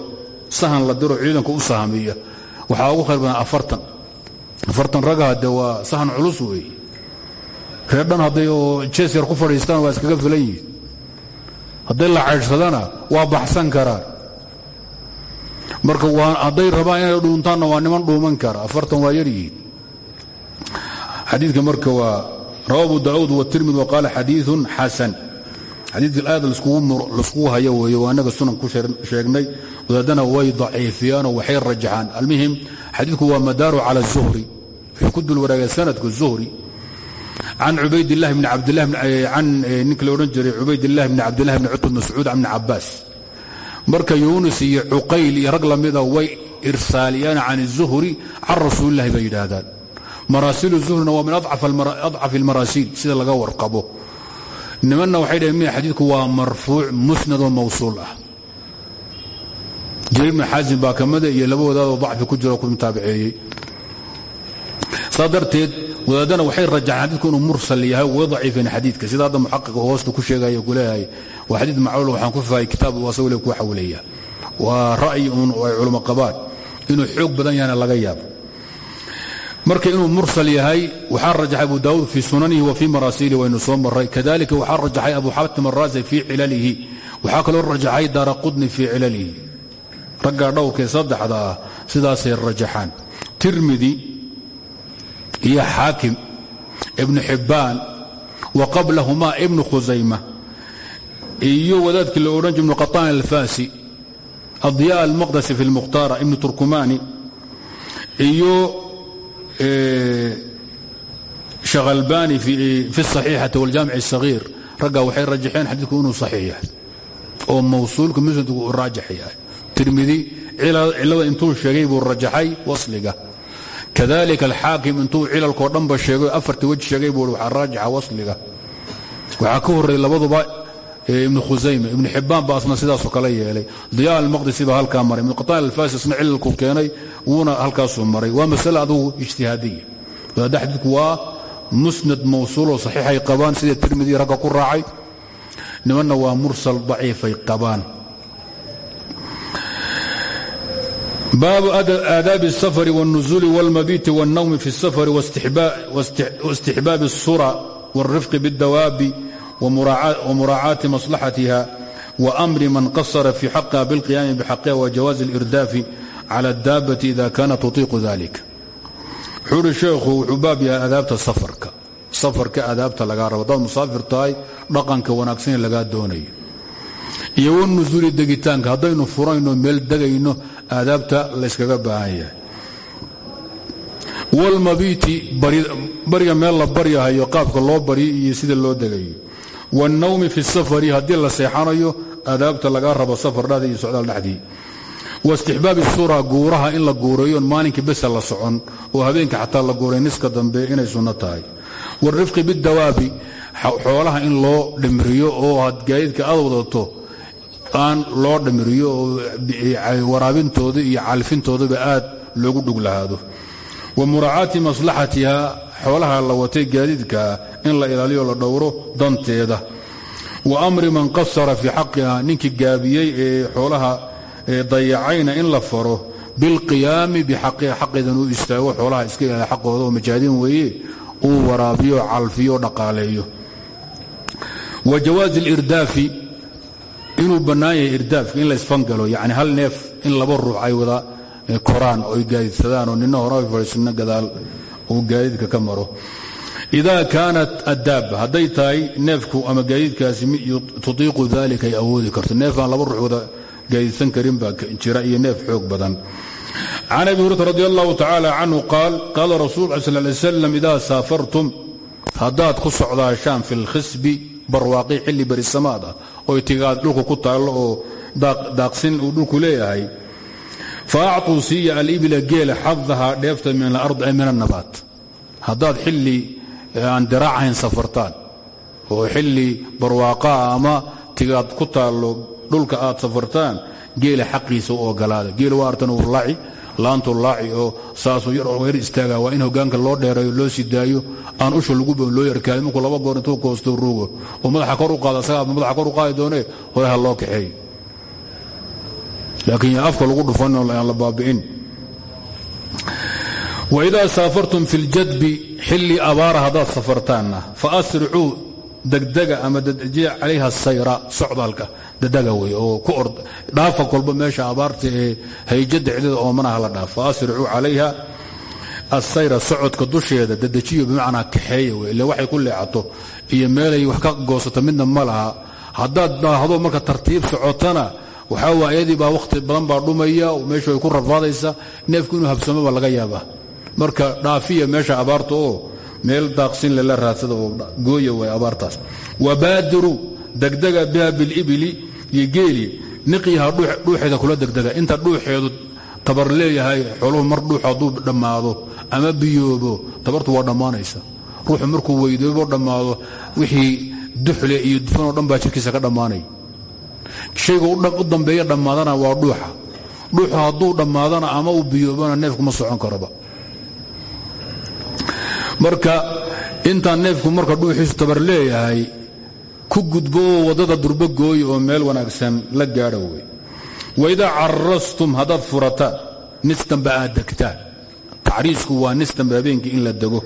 Sahan la diro ciidanka u sahamiya waxaa ugu khayr badan afartan. Afartan ragaha de waa sahan culus weeye reer dhan hadday oo jees yar ku fadhiistaan waa iskaga filan yihiin hadday la caydhsadana waa baxsan karaan marka hadday rabaan inay dhuuntaanna waa niman dhuuman kara. Afartan waa yaryihiin xadiidka marka waa rawa abu daauud watirmid wa qaala xadiiun xasan. Xadiidka aad laiskugu hayo weeye waa annaga sunan ku sheegnay. Wadaadana way daciifiyaanoo waxay rajaxaan. Almuhim xadiidku waa madaaru cala الzuhri wuxuu ku dul waraagay sanadku zuhri an ubaydlahi bn abdlahian ninka la odhan jiray cubaydillahi bn cabdillahi bn cutb mascuud bn cabaas marka yuunus iyo cuqayl iyo rag la mida way irsaaliyaan can الzuhri can rasuulilahi bay yidhaahdaan maraasiilu zuhrina waa min adcafi almaraasiil sida laga warqabo nimanna waxay dhaheen miya xadiidku waa marfuuc musnadoo mawsuul ah jariir bn xaasim baa kamida iyo laba wadaadoo dacfi ku jiro ku mutaabiceeyey wadaadana waxay rajaxeen xadiidku inuu mursal yahay way daciifeen xadiidka. Sida hadda muxaqiqa hoosta ku sheegaya ku leeyahay. Waa xadiid macluul waxaan ku fahay kitaab wasawle ku xawleeya. Waa ra'yi uun ay qabaan inuu xoog badan yahana laga yaabo. Marka inuu mursal yahay waxaa rajaxay abu daawuud fii sunanihi wa fii maraasiilihi waynu soo maray kadalika waxaa rajaxay abu xatim araasi fii cilalihi. Waxaa kaloo rajaxay daara qudni fii cilalihi. Raggaa dhowrkee saddexda ah sidaasay rajaxaan. Tirmidi iyo xaakim ibnu xibbaan wa qablahumaa ibnu khusayma iyo wadaadkii la odhan jir ibnu qaطaan alfasi adya almaqdasi fi lmukhtaara ibnu turkumani iyo shakhalbani fi الصaxiixati wاljaamic الصagiir raggaa waxay rajaxeen xadiidku inuu saxiix yahay oo mawsuulka musnadku uu raajix yahay tirmidi cilada intuu sheegay buu rajaxay wasliga kadalika alxaakim intuu cilalkoo dhanba sheegay afartii wej sheegay buu waxaa raajixa wasliga. Waxaa ka horreeyey labaduba ibnu khusayme ibnu xibbaan baa asna sidaasoo kale yeelay. Diya almaqdisi baa halkaa maray ibnu qataan alfasi isna cilalku keenay wuuna halkaasuu maray. Waa masale adugu ijtihaadiya. Wadaadda xadiidku waa musnad mawsuuloo saxiixay qabaan sida tirmidi ragga ku raacay. Nimanna waa mursal daciifay qabaan baabu aadaabi الsafr wالنuزul wاlmabiti wالnawmi fi الsafr واstixbaabi الsura wالrifq bالdawaabi وmuraacaati maslaxatiha وأmri man qasra fi xaqiha bاlqiyaami bxaqiha وjawaazi الإrdaafi calى الdaabati ida kanat tuطiiqu ذalik wuxuu uhi sheekhu wuxuu baab yahay adaabta safarka safarka adaabta lagaa rabo hadaad musaafir tahay dhaqanka wanaagsan ee lagaa doonayo iyo wanusuuli degitaanka. Haddaynu furayno meel degayno aadaabta layskaga baahan yahay. Walmabiiti bariga meel la baryahayo qaabka loo baryo iyo sida loo degayo. Waannawmi fi safari haddii la seexanayo aadaabta laga rabo safar dhadii iyo socdaal dhexdii. Waistixbaabi sura guuraha in la guureeyoon maalinkii besa la socon oo habeenka xataa la guuray niska dambe inay sunno tahay. Warifqi bidawaabi xoolaha in loo dhimriyo oo had gaayidka aad wadato aan loo dhamiriyo oo waraabintooda iyo calfintoodaba aad loogu dhug lahaado. Wa muraacaati maslaxatiha xoolaha la watay gaadiidkaa in la ilaaliyo la dhowro danteeda. Wa amri man qasara fii xaqiha ninkii gaabiyey ee xoolaha dayacayna in la faro bilqiyaami bixaqiha xaqeedan uu istaago xoolaha iska ilaaliya xaqooda oo majaahidin weeye uu waraabiyo calfiyo dhaqaaleeyo. Wa jawaazi alirdaafi inuu bannaan yahay irdaafka in la isfangalo yani hal neef in laba ruux ay wada koraan oo ay gaadiidsadaan oo nina hore fadhiisina gadaal uu gaadiidka ka maro. Ida kaanat addaaba hadday tahay neefku ama gaadiidkaasi tutiiqu dalika ay awoodi karto. Neefaan laba ruux wada gaadiidsan karin baa jira iyo neef xoog badan. Can abi hurata radi allahu tacaala canhu qaal qaala rasul sal lay slam idaa saafartum haddaad ku socdaashaan fi lkhisbi barwaaqi xilli berisamaad ah oy tigaad dhulku ku taallo oo daaqsin uu dhulku leeyahay. Fa acطuu siiya alibila geela xadaha dheefta min alard ay min annabaat. Haddaad xilli aan diraacahayn safartaan oo xilli barwaaqaa ama tigaad ku taallo dhulka aad safartaan geela xaqiisa u ogolaada. Geel waa artan uu laaci laantu laaci oo saasuu yar istaaga waa in hogaanka loo dheereeyo loo sii daayo. Aan usha lagu ban loo yarkaado markuu laba goor intuu koosto ruugo. Oo madaxa kor u qaada asagaa madaxa kor u qaadi doonee hore ha loo kaxeeyo laakiin yaa afka lagu dhufan aan la baabi'in. Waidaa saafartum fi ljadbi xilli abaara haddaad safartaanna fa asricuu degdega ama dadejiya calayha sayra socdaalka dadaga wey oo dhaafa kolba meesha abaarta ee hayjadda cidada oomanaha la dhaaf fa asricuu calayha asayra socodka dusheeda dadejiyo bimacnaa kaxeeya wey waxay ku leecato iyo meelay wax ka goosato midna ma laha. Daahdo marka tartiib socotana waxaa waa iyadii baa badan baa dhumaya meeshu ay ku rafaadaysa neefku inuu habsamaba laga yaaba marka dhaafiya meesha abaarta oo meel daaqsin lela raadsada oo way abaartaas. Wabaadiru degdega biha bilibili iyo geeli niqyaha dhuuxeeda kula degdega. Inta dhuuxeedu tabar leeyahay xooluhu mar dhuux hadduu dhammaado ama biyoobo tabartu waa dhammaanaysa. Ruuxu markuu weydoobo dhammaado wixii duxle iyo dufanoo dhan baa jirkiisa ka dhammaanaya shayga u dambeeya dhammaadana waa dhuuxa. Dhuuxu hadduu dhammaadana ama uu biyoobana neefku ma socon karoba marka intaan neefku marka dhuuxiisu tabar leeyahay ku gudbo oo waddada durbo gooy oo meel wanaagsan la gaadha wey. Waidaa carastum haddaad furataan nis dambe aad degtaan tacriisku waa nis dambe habeenkii in la dego.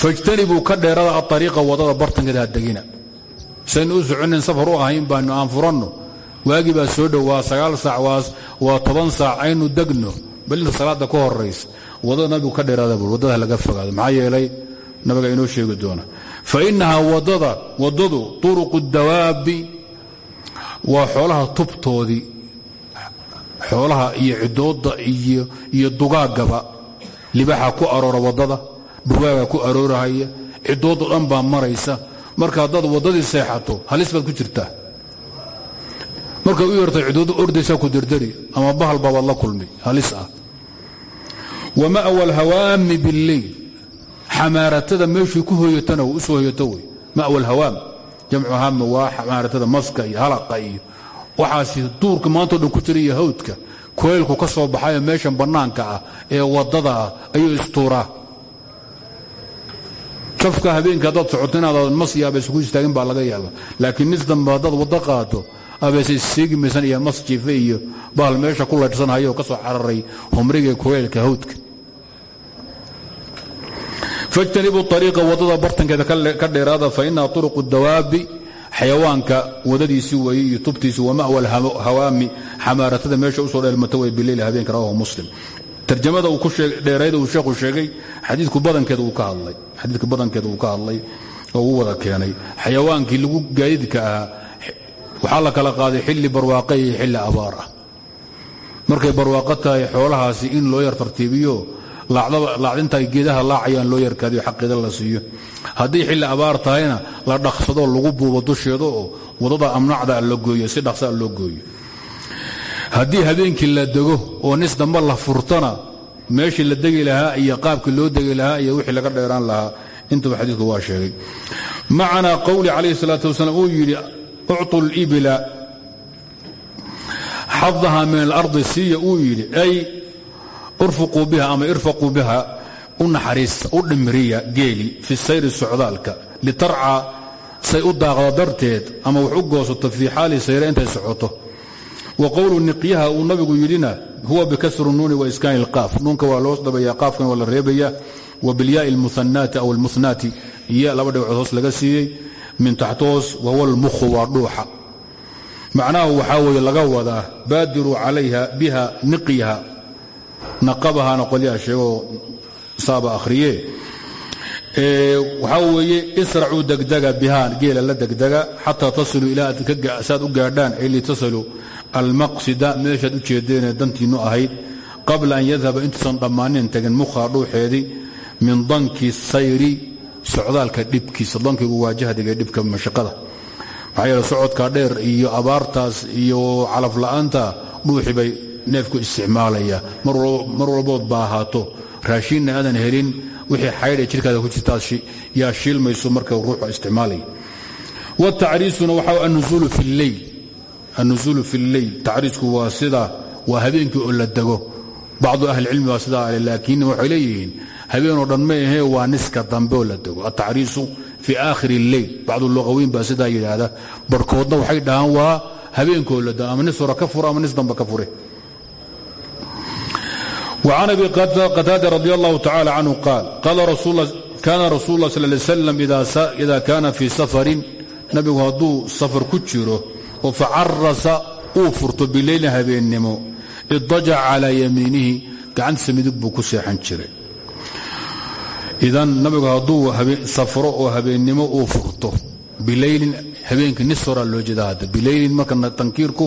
Fajtanibuu ka dheerada aariiqa waddada bartankeeda ha degina. Saynu u soconayn safar u ahayn baanu aan furanno. Waagii baa soo dhow waa sagaal saac waa toban saac aynu degno. Balinta salaadda ka horaysa waddada nabigu ka dheeraada buu waddada laga fogaado. Maxaa yeelay nabiga inoo sheegi doona fa innahaa waddada waddadu turuqu dawaabi waa xoolaha tubtoodii xoolaha iyo cidooda iyo dugaaggaba libaxa ku aroora waddada dhurwaaga ku aroorahaya cidooddo dhan baa maraysa marka haddaad waddadii seexato halis baad ku jirtaa markay u yartay cidoodu ordaysaa ku dardari ama bahal baabaad la kulmi halis ah wa ma'wa alhawaami billeyl xamaaratada meeshii ku hoyatana u soo hoyato wey. Ma'wa alhawaam jamcu haama waa xamaaratada maska iyo halaqa iyo waxaasi duurka maantao dhan ku jira hawdka kuleylku ka soo baxayo meeshan bannaanka ah ee waddada ah ayuu istuuraa. Jafka habeenka haddaad socoto inaad mas iyo abees istaagin baa laga yaaba laakiin nis dambe haddaad waddo qaato abeese isseegi iyo mas jiife iyo bahal meesha ku laydhsanhayo ka soo cararay humriga kuleylka hawdka fajtanibuu ariiqa waddada bartankeeda ka dheeraada fa inaha turuqu dawaabi xayawaanka wadadiisii weeye iyo tubtiisi wa ma'wa alhawaami xamaaratada meesha u soo dheelmata way bileyl habeenka rawahu muslim. Tarjamada dheerayda uu sheekhu sheegay xadiidku badankeeda uu ka hadlay oo uu wada keenay. Xayawaankii lagu gaadiidka ahaa waxaa la kala qaaday xilli barwaaqe iyo xilli abaar ah markay barwaaqo tahay xoolahaasi in loo yar tartiibiyo laacdinta geedaha laacayaan loo yarkaadiyo xaqiida la siiyo. Haddii xilli abaar tahayna la dhaqsadoo lagu buubo dusheeda oo waddada amnacda la gooyo si dhaqsaa loo gooyo. Haddii habeenkii la dego oo nis dambe la furtana meeshii la degi lahaa iyo qaabkii loo degi lahaa iyo wixii laga dheeraan lahaa intuba xadiidku waa sheegay. Macnaa qowli calayhi salaatu wasalaam uu yidhi uctu libila xadaha min alardi siiya uu yidhi urfuquu biha ama irfaquu biha u naxariista u dhimiriya geeli fi sayri socdaalka. Litarcaa say u daaqdo darteed ama wax u goosato fii xaali sayre intay socoto. Wa qowlu niqyaha uu nabigu yidhina huwa bikasri nuuni wa iskaani ilqaaf nuunka waa loo dhabaya qaafkan waa la reebaya wa bilyaai almuhanaati aw almuhnaati iya laba dhibcood hoos laga siiyey min taxta hoos wa huwa almukhu waa dhuuxa macnahu waxaa weeye laga wadaa baadiruu calayha biha niqyaha naqabahana qolyaha sheegoo saaba akhriye. Waxaa weeye isracuu degdega bihaan geela la degdega xataa tasiluu ilaa saad u gaadhaan ay litasiluu almaqsida meeshaad u jeedeenee dantiinnu ahayd qabla an yadhaba intuusan dhammaanin tagin mukhaa dhuuxeedii min danki sayri socdaalka dhibkiisa dankigu waa jahdiga dhibka mashaqada. Maxaa yeele socodka dheer iyo abaartaas iyo calafla'aanta dhuuxi bay neefku isticmaalaya. Mar walbood ba ahaato. Raashiinna aadan helin wixii xaydhe jirkaada ku jirtaas yaa shiilmayso marka ruuxu isticmaalaya watacriisuna waxa annuzuulu fi lleyl. Tacriisku waa sida waa habeenkii oo la dego. Bacdu ahlicilmi baa sidaa ale laakiin waxay leeyihiin habeenoo dhan ma ahee waa niska dambe oo la dego. Altacriisu fii aakhiri lleyl. Bacdu luqawiin baa sidaa yidhaahda. Barhkoodna waxay dhahaan waa habeenkoo la dego. Ama nis hore ka fure ama nis dambe ka fure وعن أبي قتادة رضي الله تعالى عنه قال قال رسول كان رسول الله صلى الله عليه وسلم إذا كان في سفر نبgu hadduu safar ku jiro oo facarasa uu furto bileyli habeennimo idajac calaa yamiinihi gacantiisa midig buu ku seexan jiray idan nabigu hadduu safro oo habeennimo uu furto bileylin habeenkii nis horaa loo jeeda hadda bileylin marka tankiirku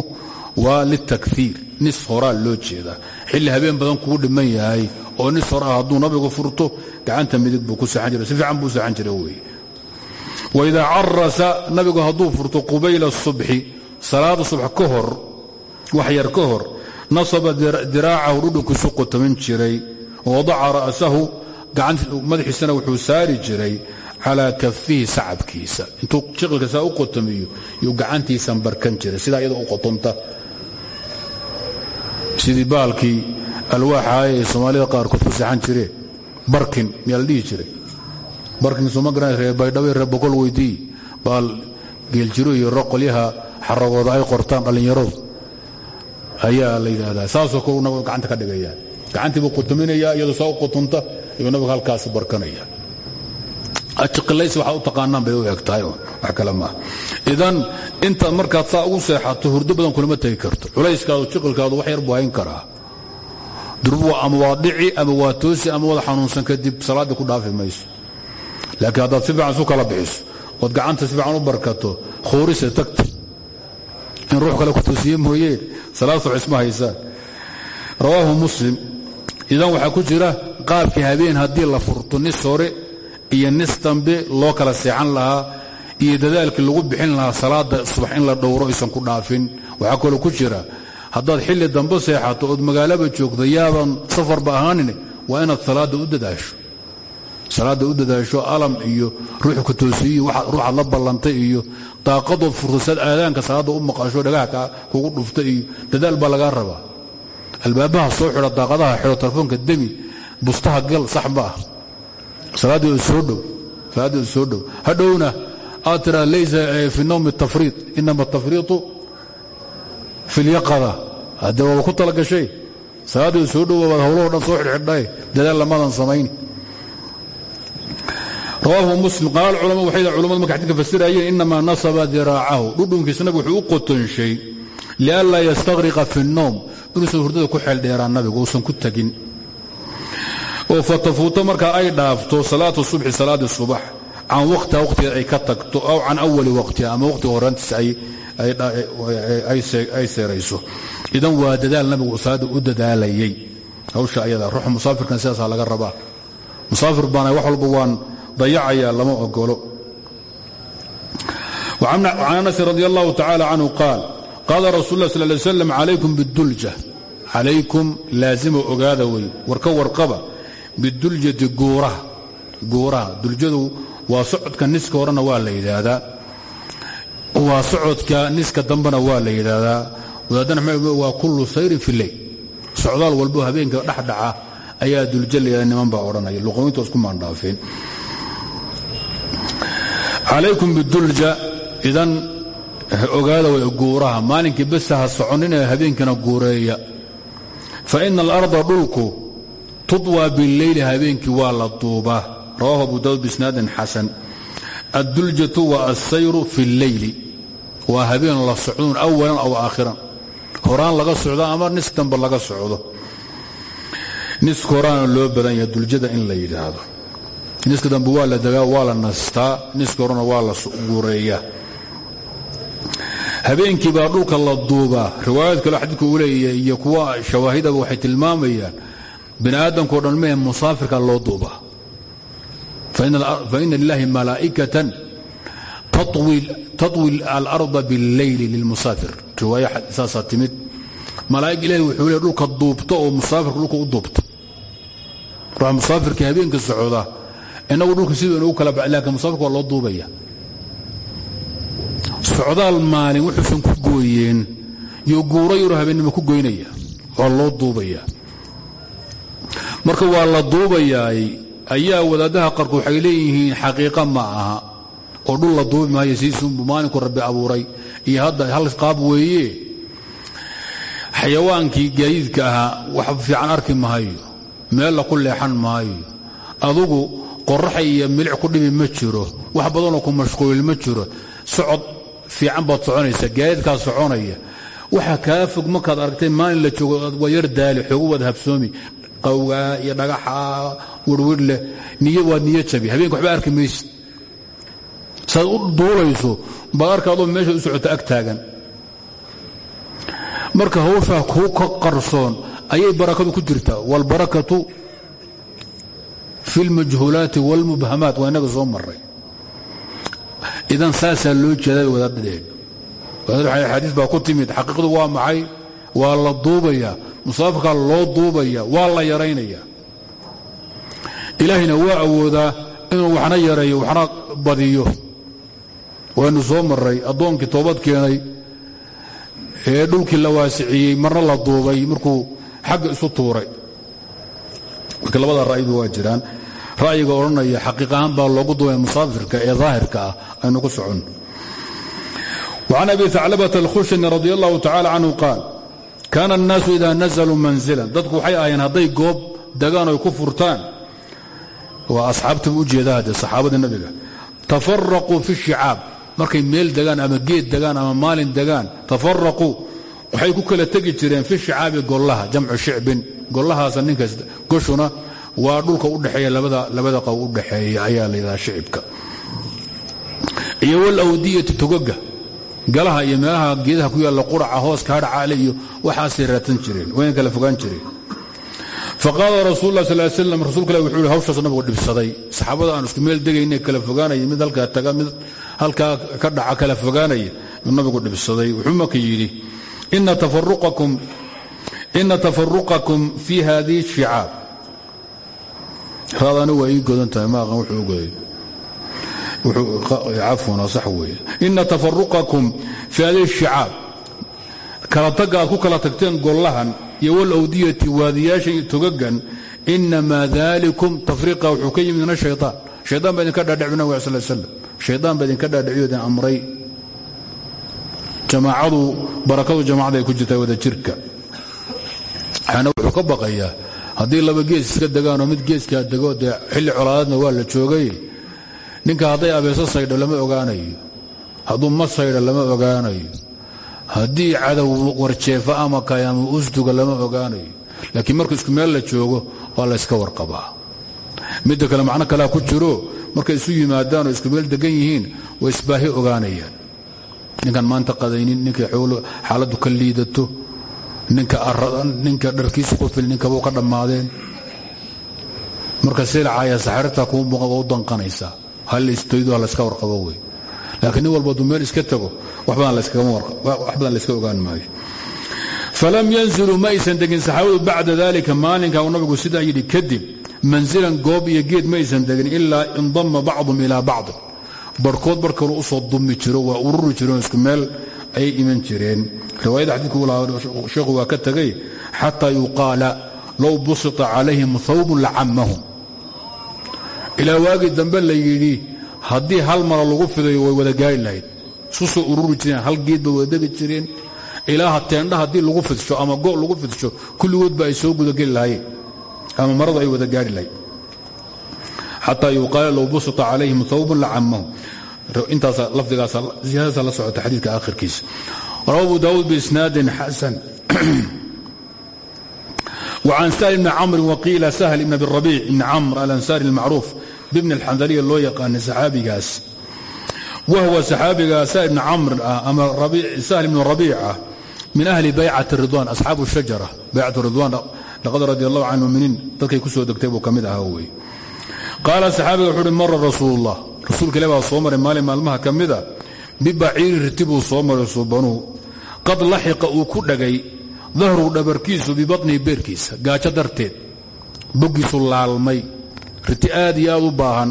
waa litakfiir nis horaa loo jeedaa. Xilli habeen badan kuu dhiman yahay oo nis hor ah hadduu nabigu furto gacanta midig buu ku seexan jiray. Si fiican buu seexan jiray weeye waidaa carasa nabigu hadduu furto qubayla subxi salaada subax ka hor wax yar ka hor nasaba diraacahu dhudhunkiisu qotomin jiray wadaca ra'sahu madaxiisana wuxuu saari jiray calaa kafihi sacabkiisa intuu jiqilka saa u qotomiyo yuu gacantiisan barkan jiray. Sidaa iyada u qotonta sidii baalkii alwaaxa ee soomaalida qaarkood ku seexan jireen barkin miyaa la dhihi jiray. Barkin sooma garan ree baydhabo ree boqol weydii baal geeljiro iyo roqolyaha xaragooda ay qortaan dhallinyaradu. Ayaa la yidhaahdaa. Saasoo kale nabiga gacanta ka dhigaya gacantii buu qotominayaa iyadoo saa u qotonta ayuu nabiga halkaas barkanaya ajiqilays waxaa u taqaanaan bay u eg wax kale maaha idan intaad markaad saa ugu seexato hurdo badan kulama tegi karto. Culayskaadu jiqilkaadu wax yar buu hayn karaa. Ama waa dhici ama waa toosi ama wada xanuunsan kadib salaaddii ku dhaafi mayso. Laakiin haddaad si fiican kala bixiso ood gacanta si u barkato khoorise tagta. In ruux kale ku toosiye mooyee salaad sox isma haysaan rawaahu muslim. Idan waxaa ku jira qaabkii habeen haddii la furto nis hore iyo nis dambe loo kala seexan lahaa iyo dadaalkii lagu bixin lahaa salaada subax in la dhowro aysan ku dhaafin. Waxaa kaloo ku jira haddaad xilli dambe seexato ood magaalaba joogto yaadan safarba ahaanin waa inaad salaadda u dadaasho. Salaadda u dadaasho alam iyo ruux ku toosiyi ruuxaad la ballantay iyo daaqadood fursasaad aadaanka salaadda u maqasho dhagaha kugu dhufta iyo dadaal baa lagaa rabaa. Albaabaha soo xidha daaqadaha xidho telefoonka demi bustaha gal sax ma ah salaaddii soo dhow hadhowna aad tiraa laysa fi nawmi tafriid. Inama tafriitu fi lyaqada haddee waaba ku talagashay salaaddii soo dhow waad howlahoo dhan soo xidhxidhay. Dadaal lamadan samayn. Rawaahu muslim. Qaal culama waxay culamadu marka xadiidka fasirayeen inamaa nasaba diraacahu. Dhudhunkiisa nabigu wuxuu u qotonshay lianlaa yastaqriqa fi الnowm inuusan hurdada ku xeel dheeraan nabigu uusan ku tegin oo fatafuuto markaa ay dhaafto salaatu subxi salaadii subax can waqtiha waqtigeed ay ka tagto aw can awali waqtiha ama waqtiga horaantiisa ay seerayso. Idan waa dadaal nabigu salaadda u dadaalayay. Hawsha ayada ruuxa musaafirkan sidaasaa laga rabaa. Musaafir baana wax walba waan dayacayaa lama ogolo can anasin radi allahu tacaala canhu qaal qaala rasul lah sal lay slam calaykum biddulja. Calaykum laasima ogaada wey warka warqaba biduljati guuraha duljadu waa socodka niska horena waa la yidhaahdaa. Waa socodka niska dambena waa la yidhaahdaa. Wadaadana waa kullu sayrin fi socdaal walbo habeenka dhexdhaca ayaa duljalaya niman baa odhanaya. Luqawiinta isku maandhaafeen. Calaykum bidulja. Idan ogaada way guuraha. Maalinkii besa ha soconinee habeenkina guureeya. Fa ina alarda dhulku tudwaa bileyli habeenkii waa la duubaa. Rawahu abu daawud bisnaadin xasan. Adduljatu wa alsayru fi lleyli waa habeen la socduun awalan aw aakhiran horaan laga socdo ama nis damba laga socdo? Niska horaana loo badan yaha duljada in la yidhaahdo. Niska dambe waa la degaa waa la nastaa. Niska horena waa la guureeyaa. Habeenkii baa dhulka la duubaa. Riwaayad kale xadiidku uu leeyahay iyo kuwa shawaahidaba waxay tilmaamayaan bini aadamkao dhan mehe musaafirka loo duubaa fa ina lilahi malaa'ikatan taطwi alarda biاlleyli lilmusaafir. Riwaaya saasaa timid. Malaa'ig ilahi wuxuu leey dhulka duubta oo musaafirka dhulka u duubta ruuxa musaafirka habeenka socda inagu dhulka siduu inagu kala ba laakiin musaafirka waa loo duubaya. Socdaal maalin wuxuusan ku gooyeen yo guuro yaroo habeennimo ku goynaya waa loo duubaya marka waa la duubayaay ayaa wadaadaha qarku waxay leeyihiin xaqiiqa ma aha. Oo dhul la duubi maayo siisunbu maalinku rabbi abuuray. Iyo hadda hal qaab weeye. Xayawaankii gaadiidka ahaa wax fiican arki maayo meel la ku leexan maayo. Adugu qoraxa iyo milic ku dhibi ma jiro wax badanoo ku mashquulil ma jiro. Socod fiican baad soconaysa gaadiidkaa soconaya. Waxa kaa fog markaad aragtay maalin la joogo waa yar daali xoogu waad habsoomi qawgaa iyo dhagaxa wirwir leh niy waad niyo jabi habeenka waxba arki maysid saad u duulayso baad arka adoo meesha u socota ag taagan marka hawshaa kuu ka qarsoon ayay barakadu ku jirtaa wاlbarakatu fi اlmajhuulaati wاlmubhamaat waa inaga soo maray idan saasaa loo jeedaa wadaadadeen xadiis baa ku timid xaqiiqadu waa maxay waa la duubaya musaafirkaa loo duubaya waa la yaraynaya ilaahayna waa awoodaa inuu waxna yareeyo waxna badiyo waynu soo maray addoonkii toobad keenay ee dhulkii la waasiciyey marna la duubay markuu xagga isu tuuray marka labada ra'yiba waa jiraan ra'yiga odhanaya xaqiiq ahaan baa loogu duubay musaafirka ee daahirka ah aynu ku socon وعن أبي ثعلبة الkhشhني رضي الله تعالى عنه قاaل kaana الnaasu ida nazluu manzilan dadku waxay ahaayeen hadday goob dagaan oy ku furtaan. Waa asxaabtaba u jeeda haddee saxaabadii nabiga. Tafaraquu fi shicaab. Markay meel degaan ama geed degaan ama maalin degaan tafaraquu waxay ku kala tegi jireen fi shicaabi gollaha jamcu shicbin. Gollahaasa ninkaas goshuna waa dhulka u dhexeeya labada qow u ayaa la iyo wlawdiyati togaga galaha iyo meelaha geedaha ku yaalla quraca hooska hadhacaale iyo waxaasay raatan jireen wayna kala fogaan jireen. Faqaala rasul lah sal slam rasulka ilah wuxuu hi hawshaas nabigu dhibsaday. Saxaabada aan isku meel degayne kala fogaanaya mid halkaa taga mid halkaa ka dhaca kala fogaanaya nabigu dhibsaday. Wuxuu marka yidhi ina tafaruqakum fi hadihi shicaab. Raadani waa ii godan tahay ma aqan wuxuu u goday ina tafaruqakum fi hadi shicaab. Kala tagga aad ku kala tagteen gollahan iyo walawdiyati waadiyaasha iyo togagan inamaa dalikum tafriqa wuxuu ka yimid mina shayaan shayaan baa idinka dhaadhac nabig sal slam shayaan baa idinka dhaadhacyo idin amray. Jamaacadu barakadu jamacada ay ku jirtaa wada jirka. Waxaana wuxuu ka baqayaa haddii laba gees iska degaanoo mid geeskaa dego dee xilli colaadeedna waa la joogay ninka hadday abeeso saydho lama ogaanayo. Hadduu ma saydho lama ogaanayo. Haddii cadow warjeefa ama kay ama usduga lama ogaanayo. Laakiin marka isku meel la joogo waa la yska warqabaa. Midda kale macno kalea ku jiro markay isu yimaadaan oo isku meel degan yihiin way isbaahi ogaanayaan. Ninkan maanta qadaynin ninka xaaladdu ka liidato ninka dharkiisu ku fil ninkabuu ka dhammaadeen. Marka silacaya saxirta kuu muuqan waa u danqanaysaa hal istoydo ha layska warqabo wey. Laakiin nin walba hadduu meel iska tago wax badan layska ogaan maayo. Falam yanziluu ma aysan degin saxaabadu bacda dalika maalinka uu nabigu sidaa yidhi kadib manzilan goob iyo geed ma aysan degin ilaa indama bacdum ilaa bacd. Barhkood bar kalu u soo dumi jiro waa ururi jireen isku meel ayay iman jireen. Riwaayada xadiidku sheekhu waa ka tegay xataa yuqaala low busita calayhim hawbun lacamahum ilaa waagii dambe la yidhi haddii hal mara lagu fidayo way wada gaari lahayd. Isu soo ururi jireen hal geed bay wada degi jireen. Ilaaha teendha haddii lagu fidsho ama go' lagu fidsho kulligoodba ay soo gudageli lahaayeen. Ama maradu ay wada gaari lahayd. Xataa yuqaala low busita calayhim hawbun lacamahum intaasa lafdigaasa la socota xadiidka aakhirkiisa. Rawa abu daawuud biisnaadin xasan (clears throat) وعن سهل بن cمر وقيiل سهل بن الربيع بن cمر الأنساري المعروف ببن الxandلية loo yaqaana صxaabigaas whو صxaabiga سهل بن cمر ah ama سهل بن ربيع ah min أhli baycaة الرضوان أصxaabu الشhaجرة baycaة الرضوان laqad radي الله can muminiin dadkay ku soo degtay buu ka mid ahaa wey qaala صxaabiga wuxuu uhi mara rasuul الlah rasuulka ilah baa soo maray maalin maalmaha ka mida bibaciiri riti buu soo maray suubanuhu qad laxiqa uu ku dhagay dahru dhabarkiisu bibaطnihi beerkiisa gaajo darteed boggiisu laalmay riti aad iyo aad u baahan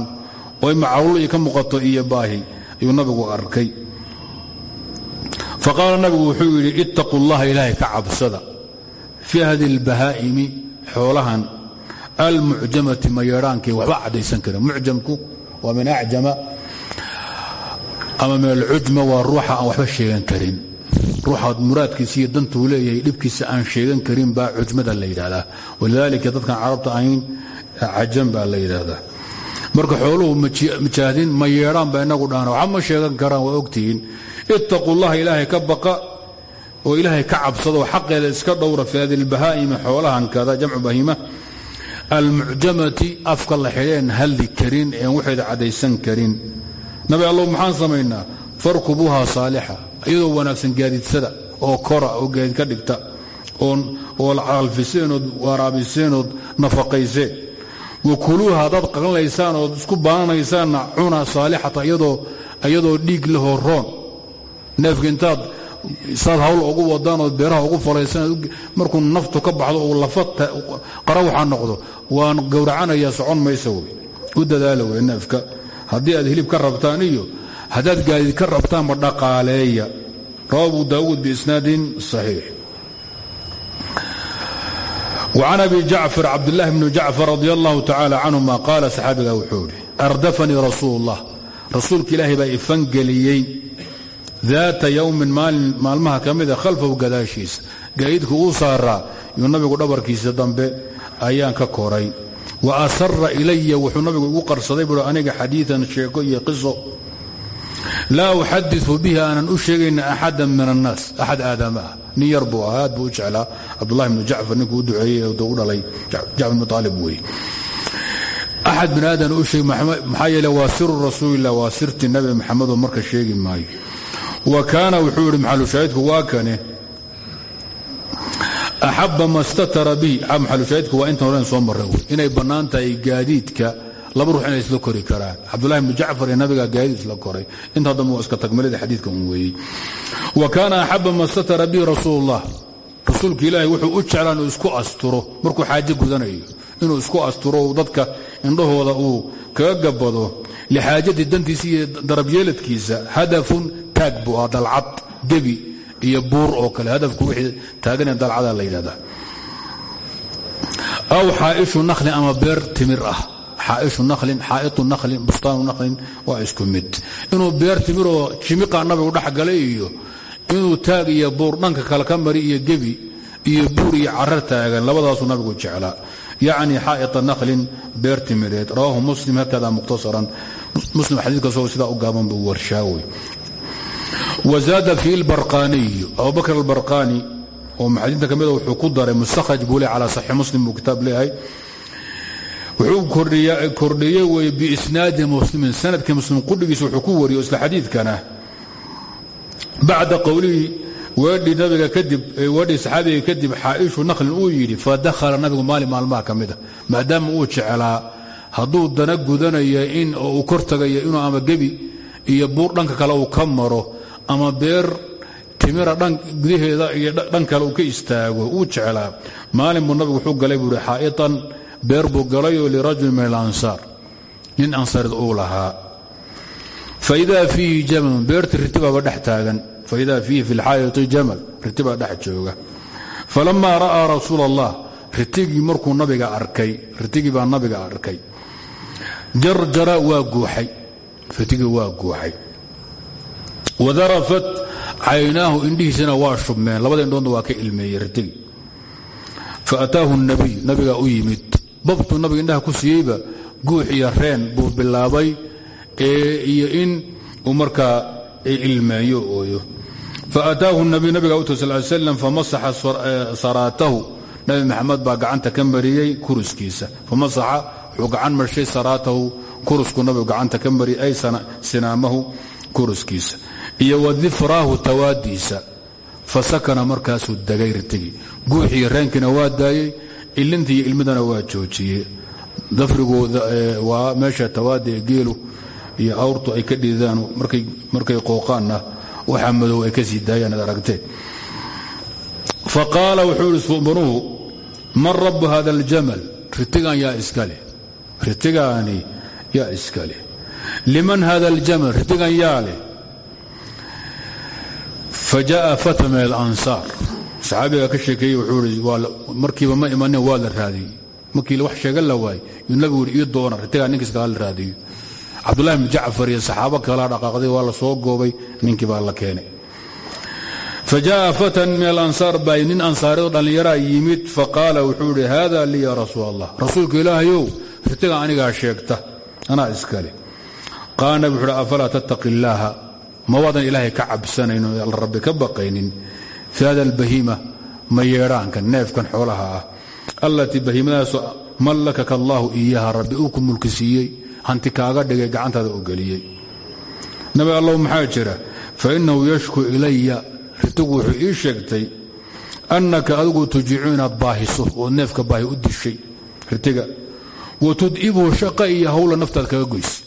oo ay macawlo iyo ka muuqato iyo baahi ayuu nabigu arkay faqaala nabigu wuxuu yidhi ittaquu اllaha ilaahay ka cabsada fii hadi اlbahaa'imi xoolahan almucjamati mayeedhaankii waxba caddaysan karin mucjamku waa min acjama ama min alcujma waa ruuxa aan waxba sheegan karin ruuxaad muraadkiisa iyo dantuu leeyahay dhibkiisa aan sheegan karin baa cujmada la yidhahdaa walidaalika dadkan carabta ahayn cajam baa la yidhaahdaa. Marka xooluhu majaahdin ma yeedhaan baa inagu dhahna waxba ma sheegan karaan waa ogtihiin. Ittaqullaha ilaahay ka baqa oo ilaahay ka cabsadoo xaqeeda iska dhowra fi hadi xoolahan kada jamcu bahiima. Almucjamati afka la xidheen hadli karin een waxeeda caddaysan karin. Nabi allow maxaan samaynaa farkubuuha saalixa iyadoo wanaagsan gaadiidsada oo kora oo gaadiid ka dhigta oo alfiseenood waraabisenood nafaqayseen wa kuluuha haddaad qalanlaysaan ood isku baananaysaanna cuna saalixata iyadoo dhiig lahoo roon neefka intaad saad hawl ugu wadaan ood beeraha ugu falaysaan markuu naftu ka baxdo uu lafa qara waxaa noqdo waan gowracanayaa socon maysa wey u dadaala wey neefka? Haddii aad hilib ka rabtaan iyo haddaad gaadiid ka rabtaan ma dhaqaaleeya. Rawa abu daawuud biisnaadin saxiix. Wa can abi jacfar cabdilaahi bni jacfar radia allahu tacaala canhuma qaala saxaabigaa wuxuu idhi ardafanii rasuul ullah rasuulka ilaahay baa ifangeliyey daata yowmin maalin maalmaha ka mida khalfahu gadaashiisa. Gaadiidku uu saaraa. Yuu nabigu dhabarkiisa dambe ayaan ka koray wa asara ilaya wuxuu nabigu igu qarsaday buui aniga xadiian sheeko iyo qiso laa uxadiu bihi aanan u sheegayna axada min annaas. Axad aadama ah nin yar buu ahaa aad buu u jeclaa. Cabdulahi bnu jacfar ninkuu u duceeyey u dhalay. Jacfar bnu aalib weeye axad bini aadan u sheeg maxaa yeele waa siru rasuulilah waa sirtii nabi maxamedoo marka sheegi maayo. Wa kaana wuxuu yidhi maxalushaahidku waa kane. Axaba ma statara tahay gaadiidka laba ruux inay isla kori karaan. Cabdulahi bnu jacfar iyo nabiga gaadiid isla koray. Intaa dambe waa iska xadiidka un weeyey. Wa kaana axaba ma statara bihi rasuul ullah rasuulka ilaahay wuxuu u jeclaa inuu isku asturo. Markuu xaaje gudanayo inuu isku asturo dadka indhahooda uu kaga gabado lixaajati dantiisa iyo darabyeeladkiisa hadafun taag buu ah dalcad gebi iyo buur oo kale. Hadafku wixii taaganee dalcadaa la aw xaaishu nakhlin ama beer timir ah xaaishu naklin xaaiu naklin bustaanu naklin waa isku mid inuu beer timiroo jimiqa nabigu dhexgalay iyo inuu taag iyo buur dhanka kale ka mari iyo gebi iyo buur iyo carar taagan labadaasuu nabigu jeclaa yacni xaa'ia naklin beer timireed rawaahu muslim hakada mukhtasaran muslim xadiidka isagoo sidaa u gaaban buu warshaawey wazaada fi lbarqaaniyu abubakr albarqaani oo muxadiinta ka mida wuxuu wuxuu kordhiyey wey biisnaadi muslimin. Sanadkii muslim qudhigiisa wuxuu ku wariyo isla xadiidkana. Bacda qowlihii weedhii nabiga kadib weedhii saxaabiga kadib xaaishu nakhlin uu yidhi fadakhala nabigu maalin maalmaha ka mida maadaama uu jeclaa. Hadduu dana gudanaya in uu kor tagayo inuu ama gebi iyo buur dhanka kale uu ka maro ama beer timira gudaheeda iyo dhan kale uu ka istaago uu jeclaa. Maalin nabigu wuxuu galay buu ihi xaa'itan beer buu galayoo lirajuli min alansaar. Nin ansaarid uu lahaa. Faidaa fiihi jamalun beerti ritibaaba dhex taagan. Faidaa fiihi fi lxaayiti jamal ritibaa dhex jooga. Falamaa ra'aa rasuul allah ritigii markuu nabiga arkay ritigii baa nabiga arkay. Jarjara waa guuxay ritigii waa guuxay. Wadarafat caynaahu indhihiisana waa shubmeen. Labada indhoodna waa ka ilmeeyey ritigi faataahu nabiy nabigaa u yimid babtuu nabiga indhaha ku siiyeyba guux iyo reen buu bilaabay iyo in uu markaa ilmeeyo ooyo. Faataahu nabiy nabiga u sal l famasaxa saraatahu. Nabi maxamed baa gacanta ka mariyey kuruskiisa. Famasaxa wuxuu gacan marshay saraatahu kurusku nabigu gacanta ka mariyey ay sinaamahu kuruskiisa. Iyo wadifraahu tawaadiisa. Fasakana markaasuu degay ritigi guuxiiyo reenkiina waa daayey ilintii ilmidana waa joojiyey. Dafrigu waa meesha tawaadi ee geelu iyo awrtu ay ka dhididaan markay qooqaanna waxaa madow ay ka sii daayaan ad aragteen faqaala wuxuu ihi subanuhu man rabu hada aljamal ritigan yaa iska leh. Ritigaani yaa iska leh. Liman hada aljamal ritigan yaa leh. Fajaءa fata min alansaar saxaabiga ka sheekeeyey wuxuu i markiiba ma imanin waa la raadiyey. Markii wax sheegan la waayey yuu nabigu ii doona ritigaa ninkiis kala la raadiyo. Cabdullahi bn jacfar iyo saxaabo kalaa dhaqaaqday waa la soo goobay ninkii baa la keenay. Fajaءa fatan min alansaar baa nin dhallinyaraa yimid faqaala wuxuu ihi hada lii ya rasuul allah rasuulka ilaahayow ritiga anigaa sheegta anaa iskale. Qaala nabi wuxu uhi afalaa tattaqi illaaha ma waadan ilaahay ka cabsanayn alla rabbi ka baqaynin fi hada albahiima ma yeedhaanka neefkan xoolaha ah. Allatii bahiimadaasoo mallakaka allaahu iyaha rabbi uu ku mulki siiyey hanti kaaga dhigay gacantaada u geliyey. Nabi allow maxaa jira? Fa innahu yashku ilaya ritigu wuxuu ii sheegtay annaka adigu tujiicu inaad baahiso oo neefka baahi u dishay ritiga. Wa tud'ibuhu shaqa iyo hawla naftaad kaga goys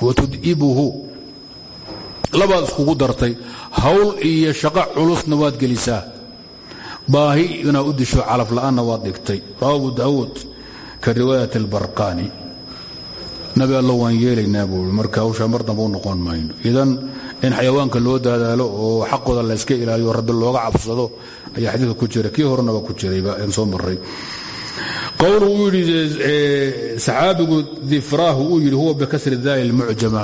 wa tud'ibuhu labaad iskugu dartay hawl iyo shaqo culusna waad gelisaa. Baahi inaad u disho calaf la'aanna waad dhigtay. Rawa abu daawuud ka riwaayat albarqaani. Nabi allo waan yeelaynaa buui marka hawshaa mar damba noqon mayno. Idan in xayawaanka loo daadaalo oo xaqooda layska ilaaliyo rabbi looga cabsado ayaa xadiidka ku jira. Kii horena waa ku jirayba aan soo maray qowlu uu yidhi saxaabigu difraahu uu yidhi huwa bikasri daali lmucjama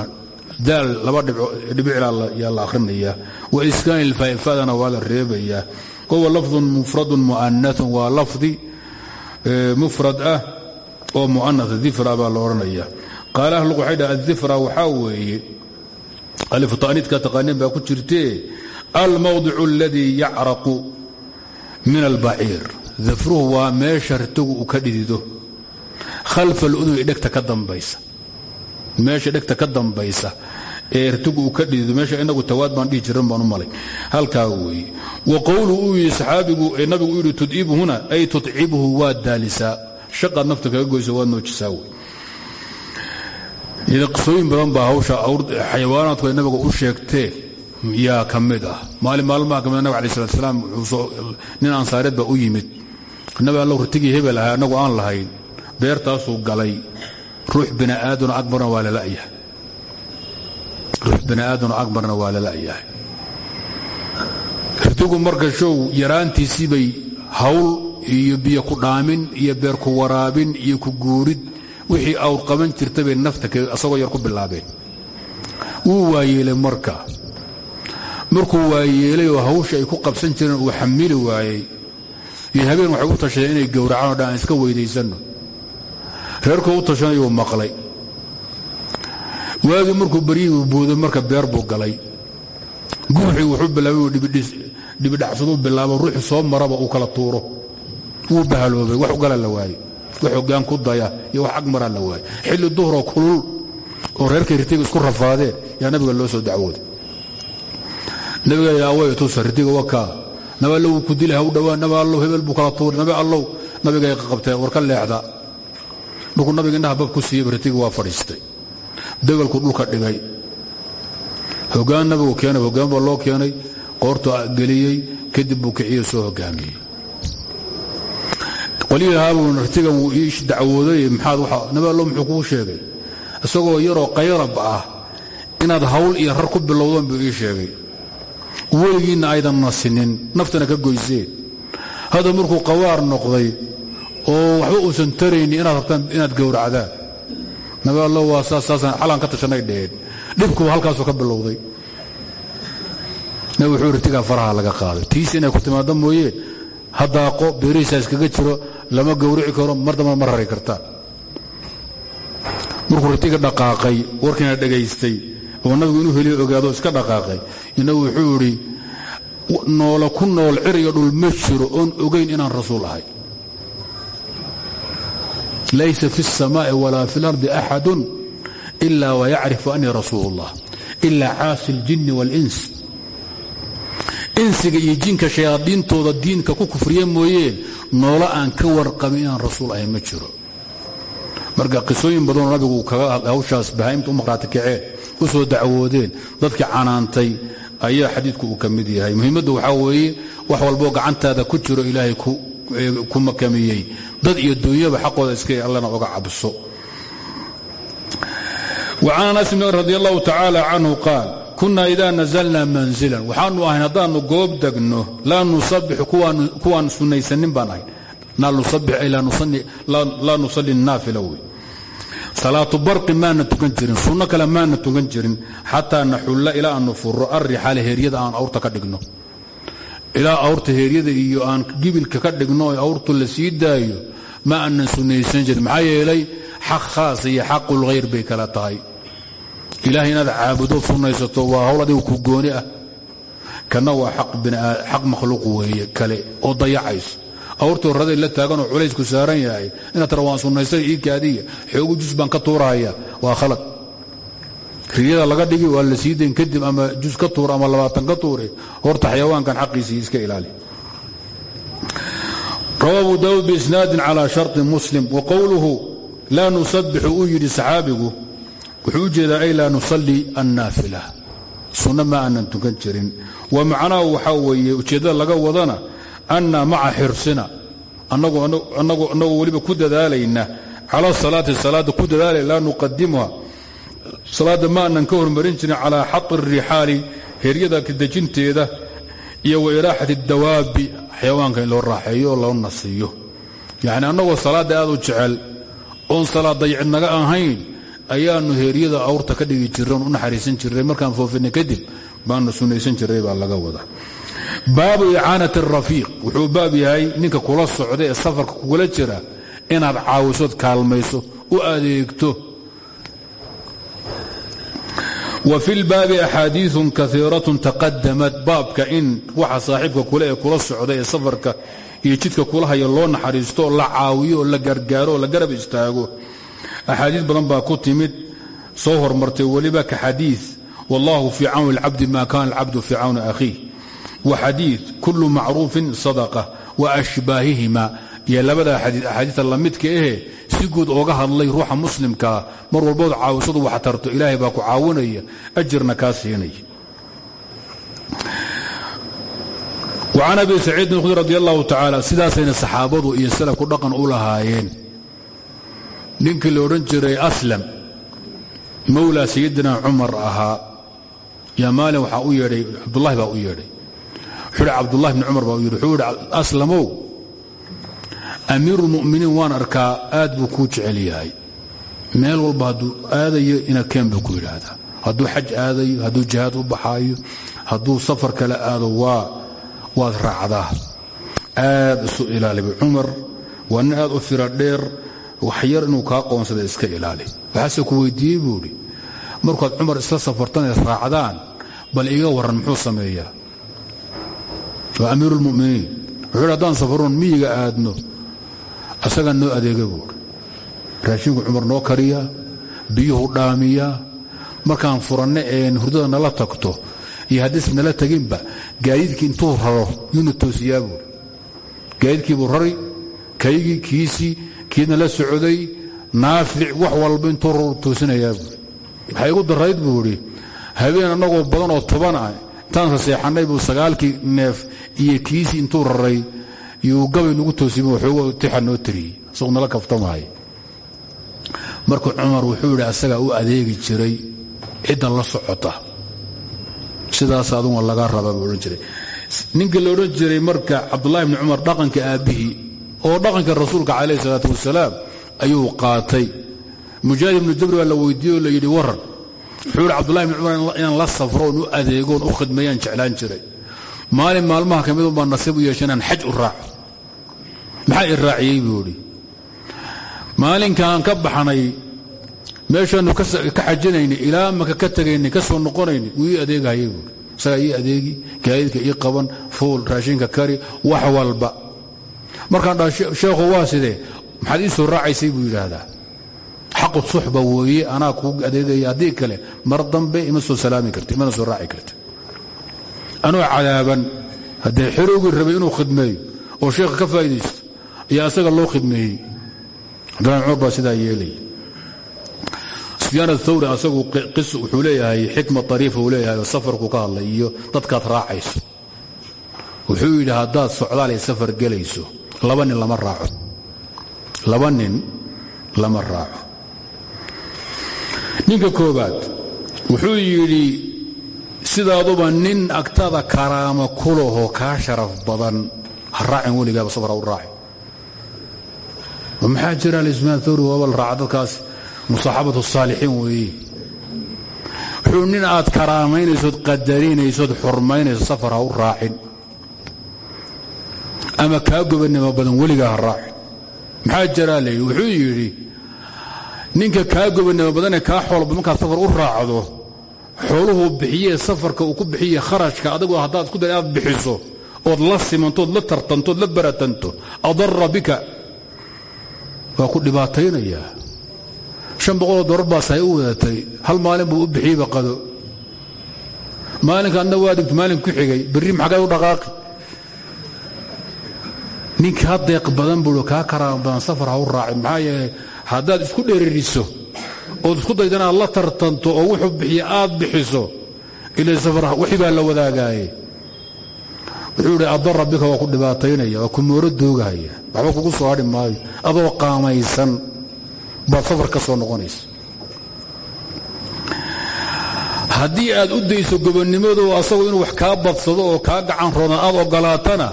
daal laba dhibicla yaa la akhrinaya. Wa iskaani ilfaa'ifadana waa la reebayaa wahuwa lafdun mufradun mu'anatun waa lafdi mufrad ah oo mu'anasa difra baa la odhanaya. Qaala ahlugu waxay dhaha adifra waxaa weeye aliftaaniidka taqaaniin baa ku jirtee almawdicu aladii yacraqu min albaciir. Dafruhu waa meesha ritigu uu ka dhidido. Khalfa aluduni dhegta ka dambaysa. Meesha dhegta ka dambaysa ee ritigu uu ka dhidido meesha inagu tawaad baan dhihi jiran baan u malay. Halkaa weeye. Wa qowlu uu yidhi nabigu u tud'ibu huna ay tutcibuhu waad daalisaa shaqaad nafta kaga goysa waad noojisaa wey qisooyin badan baa hawsha xayawaanaadku ay nabiga u sheegtee. Yaa ka mid ah. Maalin maalmaha ka mid nabig alai slaam nin ansaareed baa u yimid. Nabi allow ritigii hebel ahaa annagu aan lahayn beertaasuu galay. Ruux biniaadano akbarna waa lala'yahay ruux bini'aadano akbarna waa lala'yahay ritigu marka show yaraantiisii bay hawl iyo biyo ku dhaamin iyo beer ku waraabin iyo ku guurid wixii awr qaban jirta bay nafta asagoo yar ku bilaabeen. Wuu waayeelay marka. Markuu waayeelay oo hawsha ay ku qabsan jireen uu xamili waayey iyo habeen waxay u tashadeen inay gowracaan o dhan aan iska weydaysanno. Reerkoo u tashanayuu maqlay waagii markuu baryihii booday marka beer buu galay. Guuxii wuxuu bilaabay dhibidhacsadu bilaabo ruuxu soo maraba uu kala tuuro. Wuu bahaloobay wax ugala la waaye. Wax hoggaan ku daya iyo wax agmaraa la waaye. Xilli duhroo kulul oo reerkay ritiga isku rafaadeen yaa nabiga loo soo dacwooday. Nabiga yaaway tusa ritiga wakaa nabi allow wuu ku dilay ha u dhowaan nabi allow hebel buu kala tuuray. Nabi allow nabigay qabteen war ka leexda. Markuu nabiga indhaha bab ku siiyeyba ritiga waa fadhiistay dagalku dhulka dhigay. Hoggaan nabigu keenay hoggaan baa loo keenay qoortu geliyey kadib buu kiciyo soo hogaamiyey. Qolyihaabuu rtigan wuu ii dacwooday maxaad nabi allo muxuu kuu sheegay? Isagoo yaroo qayrab ah inaad hawl iyo rar ku bilowdaan buu ii sheegay. Weligiinna aydan nasinin naftana ka goyseen hadda markuu qawaar noqday oo waxba uusan tarayni inaad rabtaan inaad gowracdaan nabi allo waa saassaasaan xalaan ka tashanay dheheen dhibkuba halkaasuu ka bilowday. Nabi wuxuu irtigaa faraha laga qaaday. Tiis inay ku timaado mooyee haddaaqo beerihiisa iskaga jiro lama gowrici karo mar damba ma rari kartaan markuu ritiga dhaqaaqay warkiina dhagaystay oo nabigu inuu heliyo ogaado iska dhaqaaqay. Inagu wuxuu idhi noola ku nool ciriga dhul ma jiro oon ogayn inaan rasuul ahay laysa fi الsamaaءi walaa fi اlardi axadu ila wayacrifu anii rasuul اllah ila caasi اljini wاlins insiga iyo jinka shayaadiintooda diinka ku kufriya mooyeen noolo aan ka warqabin inaan rasuul ahay ma jiro marka qisooyin badanoo nabigu hawshaas bahaimta u maqhraati kaceen u soo dacwoodeen dadkii canaantay ayaa xadiidku uu ka mid yahay muhiimaddu waxaa weeye wax walboo gacantaada ku jiro ilaahay ku makamiyey. Dad iyo duunyaba xaqooda iska allana oga cabso. وcan anas radi allahu tacaala canhu qaal kuna ida nazlna manzilan. Waxaanu ahayn haddaannu goob degno laa nusabixu kuwaan sunaysanin baan ahayn laa nusali naafila wey. Salaatu barqi maana tukan jirin sunno kale maana tukan jirin xataa naxulla ilaa aanu furo arrixaale heeryada aan awrta ka dhigno ilaa awrta heeryada iyo aan gibilka ka dhigno oo awrtu la sii daayo ma aanan sunnaysan jirin. Maxaa yeelay xaq khaasa iyo xaqulkhayr bay kala tahay. Ilaahay inaad caabudo sunnaysato waa hawl adigu ku gooni ah. Kana waa xaq makhluuq weeye kale oo dayacayso. Awrta horraday la taaganoo culaysku saaran yahay inaad tara waan ii kaadiya. Xoogu jus baan ka tuurahaya. Waa khalad riyada laga dhigi waa la sii kadib ama jus ka tuur ama labaatan ka tuure horta xayawaankan xaqiisii iska ilaali. Rawa abu daawuud biisnaadin calaa sharطi muslim wa qowluhu laa nusabixu uu yidhi saxaabigu wuxuu u jeedaa ay laa nusalli annaafila. Sunno ma aanan tukan jirin. Wa macnahu waxaa weeye ujeeddada laga wadana anna maca xirsina. Annagoo weliba ku dadaalayna cala salaati salaadda ku dadaalay laa nuqadimuha salaadda ma aanan ka hormarin jirin calaa xaqi rixaali heryada dejinteeda iyo wa iraaxati dawaabi xayawaanka in loo raaxeeyo oo loo nasiiyo. Yacni annagoo salaadda aad u jecel oon salaad dayicid naga ahayn ayaannu heeryada awrta ka dhigi jirran u naxariisan jirray. Markaan foofinay kadib baanu sunnaysan jirray baa laga wada baabu icaanati arafiiq wuxuu baab yahay ninka kula socda ee safarka kugula jira inaad caawisood kaalmayso u adeegto wa fi lbaabi axaadiiun kaiiratun taqadamat baabka in waxa saaxiibka kule ee kula socda ee safarka iyo jidka kula haya loo naxariisto oo la caawiyo oo la gargaaro oo la garab istaago. Axaadiis badan baa ku timid soo hormartay weliba ka xadiid wallahu fii cawni اlcabdi ma kana alcabdu fii cawni akhiih. Wa xadiid kulu macruufin sadaqa wa ashbaahihima. Iyo labada axaadiita lamidka ahe si guud ooga hadlay ruuxa muslimkaa mar walbood caawisadu wax tarto ilaahay baa ku caawinaya ajirna kaa siinaya وcan abi saciidin khudri radi allahu tacaala sidaasayna saxaabadu iyo salafku dhaqan u lahaayeen. Ninkii la odhan jiray aslam mawlaa sayidina cumar ahaa. Yaa maalin waxaa u yeedhay cabdulahi baa u yeedhay. Wuxuu hi cabdulahi bni cumar baa u yidhi. Wuxuu yidhi aslamow amiiruulmu'miniin waan arkaa aad buu kuu jecel yahay. Meel walba hadduu aadayo ina keen buu ku yidhaahdaa. Hadduu xaj aadayo hadduu jihaad u baxaayo hadduu safar kale aado waa waad raacdaa. Aad isu ilaaliba cumar waa nin aad u fira dheer waxyar inuu kaa qoonsada iska ilaali. Waxaase ku weydiiyey buu idhi markaad cumar isla safartanayd raacdaan bal iga warran muxuu sameeyaa? Waa amiiruulmu'miniin wuxuu haddaan safaroon miyiga aadno asagaa noo adeega buuhi raashinku cumar noo kariyaa biyuhu dhaamiyaa markaan furanno een hurdada nala tagto iyo haddiis nala teginba gaadiidkii intuu raro yuuna toosiyaa buuhi gaadiidkiibuu rari kaygii kiisii kiidna la socday naafic wax walba intuu raro toosinayaa buui waxay igu darayd buu idhi habeen annagoo badan oo toban ah intaan saseexannay buu sagaalkii neef iyo kiisii intuu raray yuu gabay nagu toosiba waxoogo tixa noo tiriyey isagu nala kaftamaayo marka cumar wuxuu yidhi asagaa u adeegi jiray cidda la socota. Sidaas aduguna laga raba buu jiray. Ninka la jiray marka cabdulahi bni cumar dhaqanka aabbihii oo dhaqanka rasuulka calayh salaatu wasalaam ayuu qaatay. Mujaahid ibnu jabri baa la weydiiye oo la yidhi waran wuxuu yidhi cabdulahi bni cumar la safroon u adeegoon u khidmeeyaan jeclaan jiray. Maalin maalmaha ka midun baa nasiib u yeesha inaan xaj u raaco maxaa i raaciyey buu idhi maalinkaan ka baxnay meeshaannu ka xajinaynay ilaa maka ka tegaynay ka soo noqonaynay wuu ii adeegahayay buui isagaa ii adeegi gaadiidka ii qaban fuul raashinka kari wax walba. Markaan dhaa sheekhu waa sidee? Maxaad ii soo raacaysay buu yidhaahdaa. Xaqu suxba weeye anaa kuu adeegaya haddii kale mar dambe ima soo salaami karti imana soo raaci karti. Anoo cadaaban haddee xerowgii rabay inuu khidmeeyo oo sheekha ka faa'idaysto ayaa asaga loo khidmeeyey. Cabdulahi cumar baa sidaa yeelaya sufyaan athawri asagu qis wuxuu leeyahay xikma ariifa uu leeyahay oo safarku ka hadlay iyo dadkaad raacayso. Wuxuu yidhi haddaad socdaal ay safar gelayso laba nin lama raaco. Laba nin lama raaco. Ninka koobaad wuxuu yidhi sidaaduba nin agtada karaamo ku lahoo kaa sharaf badan ha raacin weligaaba safar ha u raaci maxaa jira alismaan thawri waaba la raaca dadkaas musaaxabatu saalixiin weeye wuxuu nin aad karaamaynaysoood qadarinaysood xurmaynayso safar ha u raacin. Ama kaa gobannimo badan weligaa ha raacin. Maxaa jiraa layidhi wuxuu yidhi ninka kaa gobannimo badanee kaa xoolba markaad safar u raacdo xooluhuu bixiyee safarka uu ku bixiye kharashka adigu haddaad isku day aad bixiso ood la simantood la tartantood la baratanto adara bika waa ku dhibaataynayaa shan boqoloo dolar baas hay u wadatay. Hal maalin buu u bixiyeyba qado. Maalinka adna waa digto maalin ku xigay. Berri maxagay u dhaqaaqi? Nin kaa deeq badan buui kaa karaama badan safar ha u raacin. Maxaa yeelay haddaad isku dherariso ood isku dayda inaad la tartanto oo wuxuu bixiye aad bixiso ila safar wixii baa la wadaagaaye wuxuu idhi adara bika waa ku dhibaataynaya waa ku mooro doogahaya. Waxba kugu soo hadhi maayo. Adoo qaamaysan baad safar ka soo noqonaysa. Haddii aad u dayso gobonnimadu asagu inuu wax kaa badsado oo kaa gacan roodan aad ogolaatana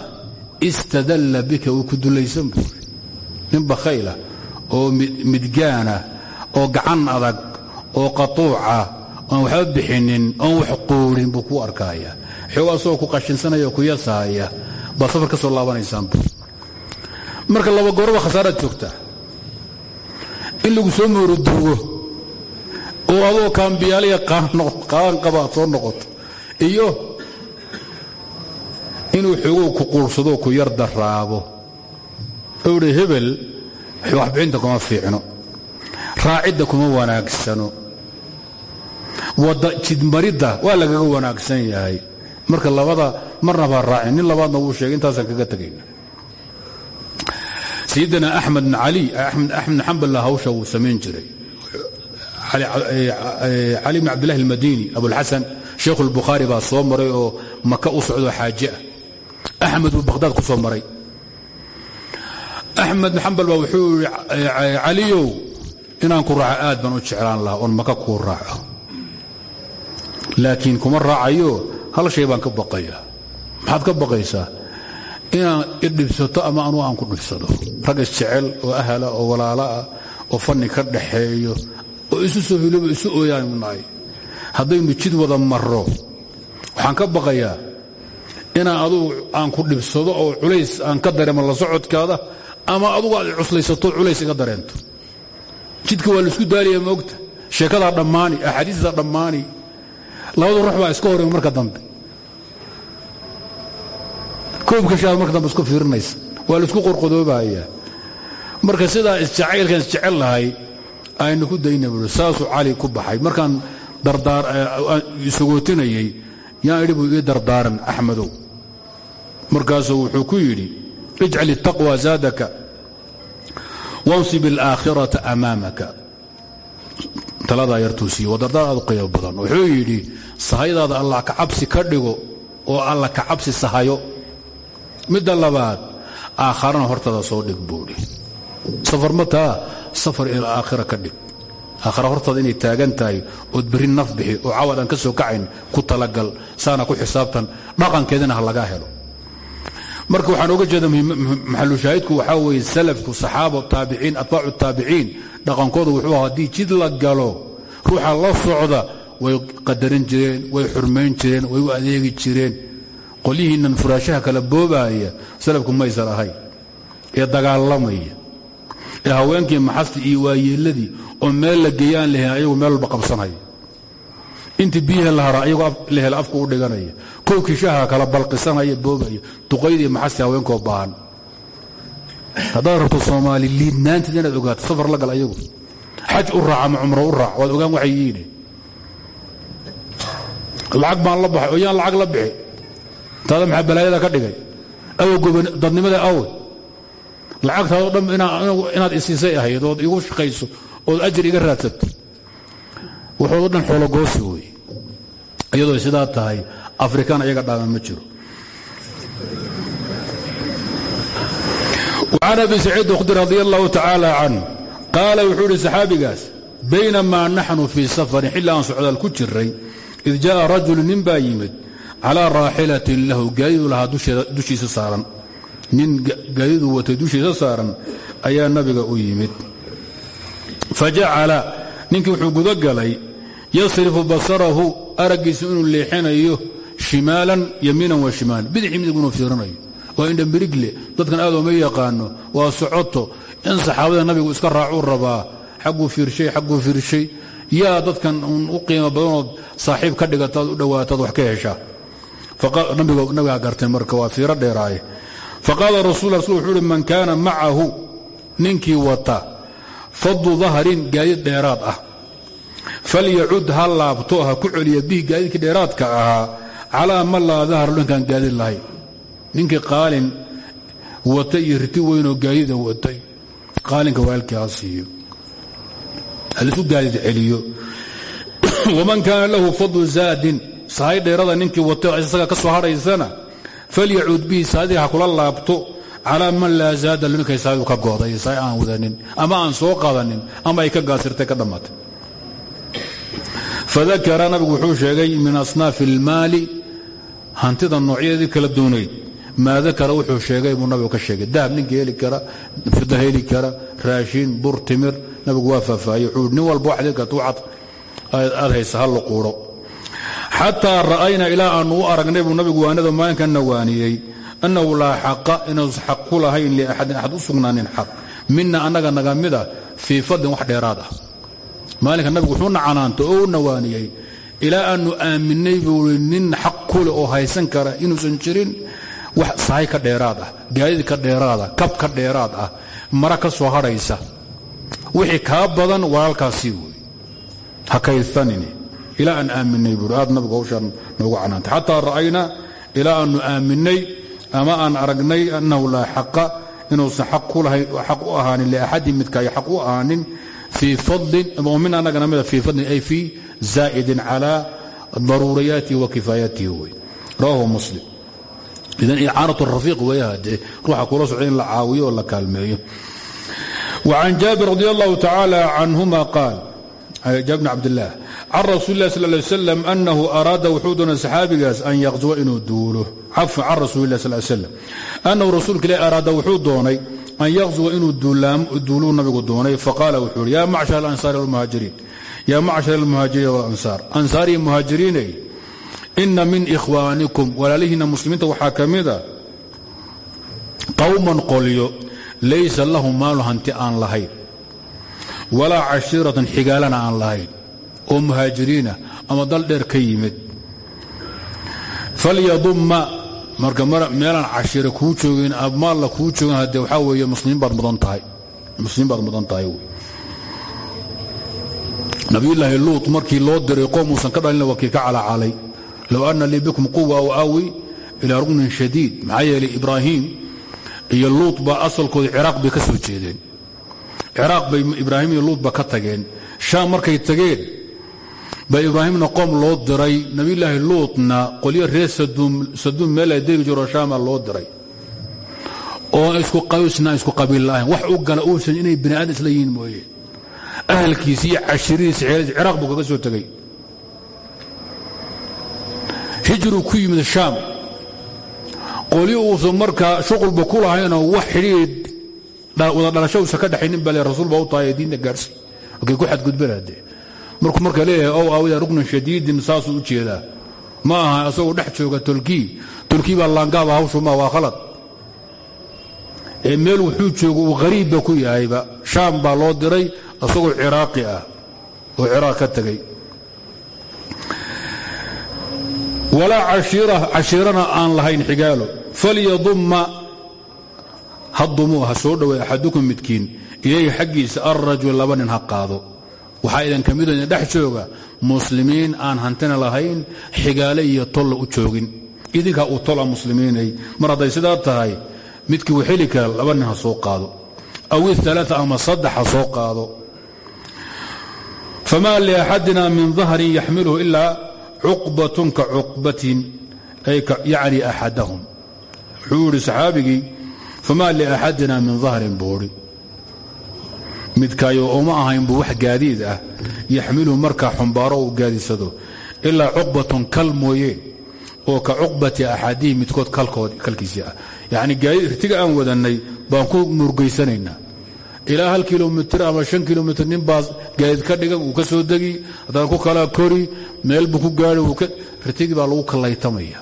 istadalla bika wuu ku dulaysan buuri nin bakhayla oo midgaana oo gacan adag oo qatuuca oon waxba bixinin oon wax quurin buu ku arkaaya xoogaa asagoo ku qashinsanaya oo ku yasaaya baad safar ka soo laabanaysaan. Marka laba gooraba khasaaraad joogtaa in lagu soo mooroduugo oo adoo kaambiyaaliya qaan qaba aad soo noqoto iyo inuu xoogow ku quursadoo ku yar daraabo. Ou dhi hebel waxbixinta kuma fiicno. Raacidda kuma wanaagsano. Wadda jidmaridda waa lagaga wanaagsan yahay marka labada marna baa raacin. Nin labaadna wuu sheegay intaasaan kaga tegayna sayidina axmed bn cali axmed xamballa hawsha wuu samayn jiray. Cali bn cabdillahi almadini abulxasan sheikhu lbukhaari baa soo maray oo maka u socdoo xaaje ah. Axmed buu bakhdaad ku soo maray. Axmed bn xambal wuxuu yidhi caliyow inaan ku raaco aad baan u jeclaan lahaa oon maka kuu raaco. Laakiin kuma raacayo hal shay baan ka baqaya. Maxaad ka baqaysaa? Inaan idhibsato ama anuu aan ku dhibsado. Rag isjecel oo ahala oo walaalaah oo fanni ka dhaxeeyo oo isu soo hilooba isu ooyaanu nahay. Haddaynu jid wada marro waxaan ka baqayaa inaan adugu aan ku dhibsado oo culays aan ka dareemo la socodkaada ama adugu aad cuslaysato culays iga dareento. Jidka waa la isku daaliya moogta sheekadaa dhammaani axaadiistaa dhammaani. Labada ruux baa iska horeen marka dambe koobka shaad marka dambe isku fiirinaysa. Waa la isku qorqodoobaya marka sidaa isjacaylkan isjecel lahay aynu ku dayna buui saasuu cali ku baxay. Markaan isagootinayay yaan idhi buu dardaaran axmedow. Markaasuu wuxuu ku yidhi ijcal itaqwa zaadaka wansib alaakhirata amaamaka. Taladaa yartuu siiye waa dardaar aad u qiimo badan. Wuxuu yidhi sahaydaada allah kacabsi ka dhigo oo alla kacabsi sahayo midda labaad aakharana hortaada soo dhig buudhi safar mataa safar ila aakhira ka dhig. Aakhara hortaada inay taagan tahay ood naf bixi oo cawad aan ka soo kacayn ku talagal saana ku xisaabtan dhaqankeedana ha lagaa helo. Marka waxaan oga jeeda maxalushaahidku waxaa weeye salafku saxaaba taabiciin atbaacu taabiciin dhaqankooda wuxuu aha haddii jid la galo ruuxa la socda way qadarin jireen way xurmayn jireen way u adeegi jireen qolyihiinnan furaashaha kala boobaaya salafku maysan ahayn ee dagaalamaya ee haweenkii maxasti iyo waayeelladii oo meel la geeyaan lahayn ayagu meel walba qabsanaya. Intii biyaha la hara ayagoo la hela afku u dhiganaya kowkii shaha kala balqisanaya boobaya duqaydii maxasti haweenkoo baahan. Haddaad rabto soomaali liidnaanteed inaad ogaato safar la gal ayagu. Xaj u raac ama cumro u raac waad ogaan waxay yihiin. Lacag baan la baxay oo yaan lacag la bixi taada maxaa balaayada ka dhigay? Dadnimada awe lacagtaado dhan inaad isiisay ahayd ood igu shaqayso ood ajir iga raadsato wuxuudo dhan xoologoosi wey iyadoo sidaa tahay afrikaan ayaga dhaaman ma jiro. Can abi saciid khudri radi allahu tacaala canh qaala wuxuu idhi saxaabigaas baynamaa naxnu fii safarin xilli aan socdaal ku jiray id jaءa rajulu nin baa yimid calىa raaxilatin lahu gaadidu lahaa dushiisa saaran. Nin gaadidu watay dushiisa saaran ayaa nabiga u yimid. Fajacala ninkii wuxuu gudagalay yasrifu basarahu araggiisa inuu leexinayo shimaalan yamiinan wa shimaalan bidixii midig inuu fiirinayo waa indhambirigle dadkan aad ooma yaqaano waa socoto. In saxaabada nabigu iska raacuu rabaa xagguu fiirshay xagguu fiirshay. Yaa dadkan u qiimo badanood saaxiib ka dhigataad u dhowaataad wax ka heshaa nabigaa gartay marka waa fiiro dheeraaye faqaala rasul rasul wuxuu uhi man kaana macahu ninkii wata fadu dahrin gaadiid dheeraad ah. Falyacud ha laabto ha ku celiya bihi gaadiidkii dheeraadka ahaa calaa man laa dahar dhankaan gaadiid lahayn ninkii qaalin wata iyo riti weynoo gaadida watay. Qaalinka waalkii ha siiyo celiyo. (clears throat) Waman kaana lahu fadlu zaadin sahay dheerada ninkii watay isaga ka soo hadhaysana falyacud bihi saadiga ha kula laabto calaa man laa zaada ninkay saadigu ka gooday sahay aan wadanin ama aan soo qaadanin ama ay ka gaasirtay ka dhammaatay. Fadakara nabigu wuxuu sheegay min asnaafi ilmaali hantida noocyadeedii kala doonayd. Maa dakara wuxuu sheegay buu nabigu ka sheegay dahab ninka heli kara fida heli kara raashiin bur timir nabigu waa faahfaahiyey wuxuu nin walba waxaad ha luquuro xataa ra'ayna ilaa aanu u aragnay buu nabigu waanada maalinkanna waaniyey annahu laa xaqa inuusan xaq ku lahayn liaxadin axad u sugnaanin xaq. Mina annaga naga mida fii fadlin wax dheeraad ah. Maalinka nabigu wuxuuna canaanta oo u nawaaniyey ilaa aanu aaminay buui nin xaq kule oo haysan kara inuusan jirin wax sahay ka dheeraad ah gaadid ka dheeraad ah kab ka dheeraad ah mara ka soo hadhaysa. Wixii kaa badan walaalkaasii wey ha ila aan aaminay buui aad nabigu hawshaan noogu canaantay. Xataa ra'aynaa ilaa aannu aaminay ama aan aragnay annahu laa xaqa inuusan xaq u ahaanin liaxadin midkaayo xaq u ahaanin fii fadlin min annaga namida ah, fii fadlin ay fii zaa'idin calaa daruuriyaatihi wa kifaayatihi wey rawaahu muslim. Idan icaanatu rafiiq weyahadee ruuxa kula socda la caawiyo la kaalmeeyo. Wacan jaabir radi allahu tacaala canhuma qaal jaabir bn can rasuuli lah sal ly slam anahu araada wuxuu doonay saxaabigaas an yaqzuwa inuu duulo. Cafan can rasuuli lah sal slam annahu rasuulka ilahi araada wuxuu doonay an yaqzuwa inuu duuluu nabigu doonay. Faqaala wuxuu uhi yaa macshar alansaari walmuhaajiriin yaa macshar almuhaajiriin walansaar ansaariyi muhaajiriinay ina min ikhwaanikum walaalihiinna muslimiinta waxaa ka mida ah, qowman qolyo laysa lahum maalun hanti aan lahayn walaa cashiiratan xigaalana aan lahayn oo muhaajiriina ama dal dheer ka yimid. Falyadumma marka meelaan cashiira kuu joogin maalla kuu joogin haddee waxaa weeye muslimiin baad mudan tahay. Muslimiin baad mudan tahay wey. Nabiyullaahi luut markii loo diray qoomuusan ka dhalina waa kii ka calacalay low anna lii bikum quwa aw aawi ilaa rugnin shadiid maxaa yeelay ibraahiim iyo luut baa asalkooda ciraaq bay ka soo jeedeen. Ciraaq bay ibraahim iyo luutba ka tageen. Shaam markay tageen ba ibraahimna qoom loo diray nebiyulaahi luutna qolyo reer saduum meel ay degi jiro shaama loo diray. Oo isku qaysna isku qabiil la'ahayn wax u gala uusan inay bini aadam isla yihiin mooye. Ahalkiisi iyo cashirihiisa xeeladiisa ciraaq buu kaga soo tegey hijruu ku yimid shaam. Qoli uusan markaa shuqulba ku lahaynoo wax xidhiid wada dhalasho uusan ka dhaxaynin bale rasuul baa u tahay ee diinta gaadhsi halkay ku xadgudbanaadee markuu marka leeyahay ow aawida ruknan shadiidin saasuu u jeedaa. Ma aha asagoo dhex jooga tolkii. Tolkii baa laangaaba hawshu ma waa khalad. Ee meel wuxuu jooga uu hariibba ku yahayba shaam baa loo diray asagoo ciraaqi ah oo ciraaq ka tegay walaa cashiirana aan lahayn xigaalo. Falyadumma haddumuu ha soo dhoway axadukum midkiin. Ilayhi xaggiisa alrajul laba nin ha qaado waxaa idin ka mido idin dhex jooga muslimiin aan hantina lahayn xigaale iyo tolla u joogin. Idinkaa uu tola muslimiinay mar hadday sidaa tahay midkii uu xeli kara laba nin ha soo qaado. Aw ialaaa ama saddex ha soo qaado. Famaa liaxadina min dahrin yaxmiluhu ilaa cuqbatun ka cuqbatin yacni axadahum wuxuu idhi saxaabigii famaa liaxadina min dahrin buuri midkaayo uma ahayn buu wax gaadiid ah yaxmiluhu markaa xumbaaro uu gaadidsado ilaa cuqbatun kal mooyeen oo ka cuqbati axadihi midkood kalkiisii ah. Yacni gaadiid irtiga aan wadannay baan ku murgaysanaynaa. Ilaa hal kilomitr ama shan kilomitr nin baa gaadiid ka dhigan uu ka soo degi haddana ku kala kori meel buu ku gaari irtigii baa lagu kallaytamaya.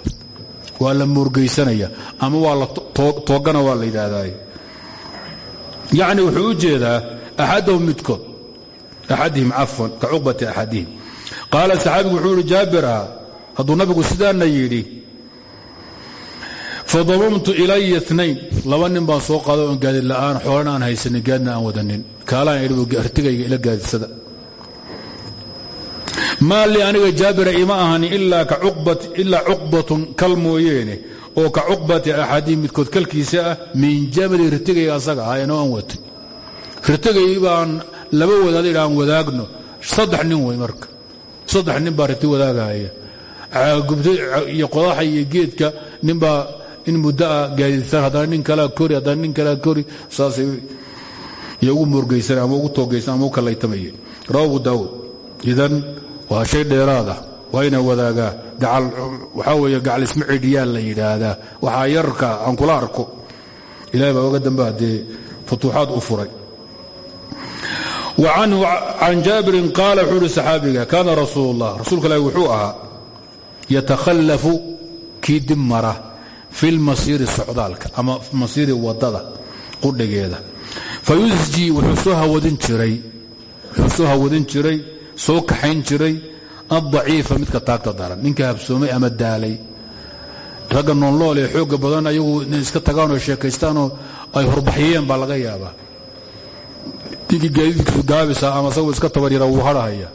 Waa la murgaysanaya ama waa la toogana waa la yidhaahdaa yacni wuxuu u jeedaa axadahum midkood axadihim cafwan ka cuqbati axadihim qaala saxaabigu wuxuu ihi jaabir hadduu nabigu sidaana yidhi fadamamtu ilaya nayn laba nin baan soo qaada oon gaadid la'aan xoolana aan haysanin gaadna aan wadanin kaalaan idhi artigayga ila gaadidsada maa lii aniga jaabira ima ahani ilaa cuqbatun kal mooyeene oo ka cuqbati axadihim midkood kalkiisa ah min jamali irtigayga asaga ah enoo aan watin irtigay baan laba wadaad idha aan wadaagno saddex nin wey marka. Saddex nin baa riti wadaagahaya gubta iyo qodaxa iyo geedka ninbaa in muddoa gaadiidsan haddana nin kalea kori haddana nin kalea kori saasay iyo ugu moorgaysan ama ugu toogaysan ama u kallaytamayeen rawa abu daawuud idan waa shay dheeraada waa ina wadaagaa. Gacal waxaa weeye gacal isma cidhiyaa la yidhaahdaa. Waxaa yarka aan kula arko. Ilahay baa oga damba haddee futuuxaad u furay wa canhu can jaabirin qaala wuxuu uhi saxaabiga kaana rasuul ullah rasuulka ilaahi wuxuu ahaa yatakhallafu kii dib mara fi lmasiiri socdaalka ama masiiri waddada qudhigeeda fayusji wuxuu soo hawadin jiray soo kaxayn jiray addaciifa midka taagta daran ninka habsoomay ama daalay ragga noonlool ee xooga badan ayagu iska tagaanoo sheekaystaanoo ay horbaxyeen baa laga yaabaa ninkii gaadiidkiisu gaabisa ama asagoo iska tabaryara wuu hadhahaya.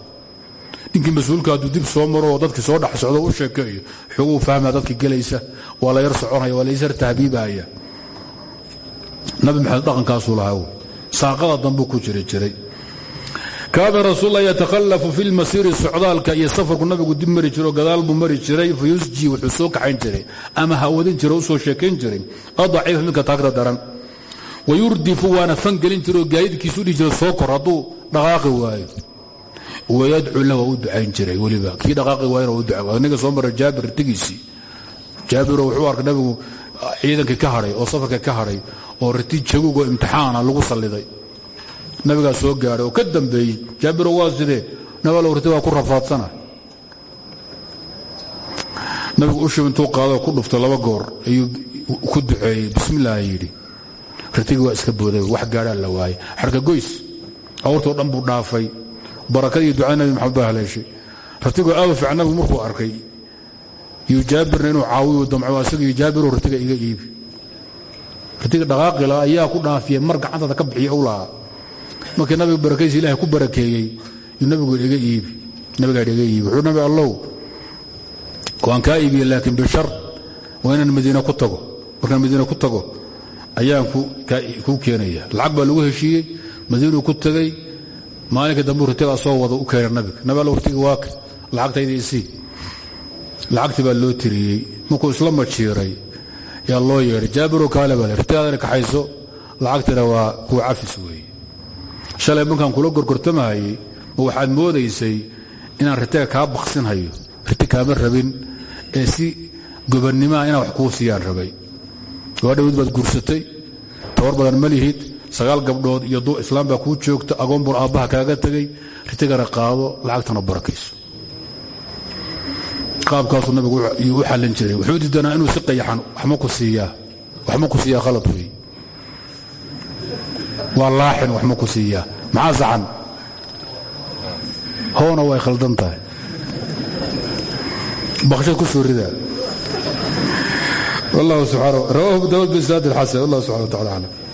Ninkii mas'uulka dib soo maro oo dadkii soo dhex socdo u sheekeeyo xoguu fahmaa dadka gelaysa waa la yar soconaya waa yar tahbiibahaya nabi maxamed dhaqankaasuu lahaa saaqada dambuu ku jiri jiray. Kaana rasuullah yatakhallafu fi lmasiiri socdaalka iyo safarku nabigu dib mari jiro gadaal buu mari jiray fayusji wuxuu soo kaxayn jiray ama hawadin jira u soo sheekayn jiray. Adaciifa midka taagta daran wayurdifu waana fangelin jira oo gaadiidkiisu dhihi jira soo kor hadduu dhaqaaqi waayo wayadcu lah waa u ducayn jiray weliba kii dhaqaaqi waayna waa u duca ninga soo mara jaabir ritigiisii jaabiro wuxuu arkay nabigu ciidankii ka hadhay oo safarka ka hadhay oo riti jagugoo imtixaana lagu salliday nabigaa soo gaadhay oo ka dambeeyey jaabiro waa sidee nabalow riti waa ku rafaadsana nabigu ushib intuu goor ayuu ku duceeyey bismillaah ritigii waa iska booday wax gaadhaa la waayey xarka goys awrtoo dhan buu dhaafay. Barakadii ducada nabi maxamed baa haleeshay. Ratigoo aad u fiican nabigu markuu arkay. Iyo jaabirna inuu caawiyo damco asagii jaabiroo ratiga iga iibi. Ratiga dhaqaaqi lahaa ayaa ku dhaafiyey mar gacantada ka bixiya u lahaa. Markii nabiga barakadiisa ilahay ku barakeeyey yuu nabigu iga iibi. Nabigaa iga iibi. Wuxuu nabi allow waan kaa iibiye laakiin bishar waa inaan madiine ku tago. Markaan madiine ku tago ayaan kuu keenaya. Lacag baa lagu heshiiyey madiinuu ku tegey maalinka dambu ritigaa soo wada u keena nabiga. Nabi allow ritiga waaka lacagtayda isii lacagtii baa loo tiriyey markuu isla majiiray yaa loo yeedhay jaabiroo kaale baa ritigaadana kaxayso lacagtina waa kuwa cafis weeye. Shalay markaan kula gorgortamahayey ma waxaad moodaysay inaan ritiga kaa baksinhayo riti kaama rabin ee si gobanimaa inaan wax kuu siiyaan rabay gabaadhawid baad guursatay tabar badan ma lihid sagaal gabdhood iyo islaam baa kuu joogta agoon bur aabbaha kaaga tegay ritigana qaado lacagtana barakayso. Qaabkaasuu nabigu u xallin jiray. Wuxuu diidanaa inuu si qayaxan waxma ku siiyaa waxma ku siiyaa khalad wey waa laaxin waxma ku siiyaa. Maxaa saxan? Howna way khaldan tahay. Bakshad ku soo ridaa wallahu subxaana rawahu abu daawud bisnaad alxasan wallah subxana wa tacala aclam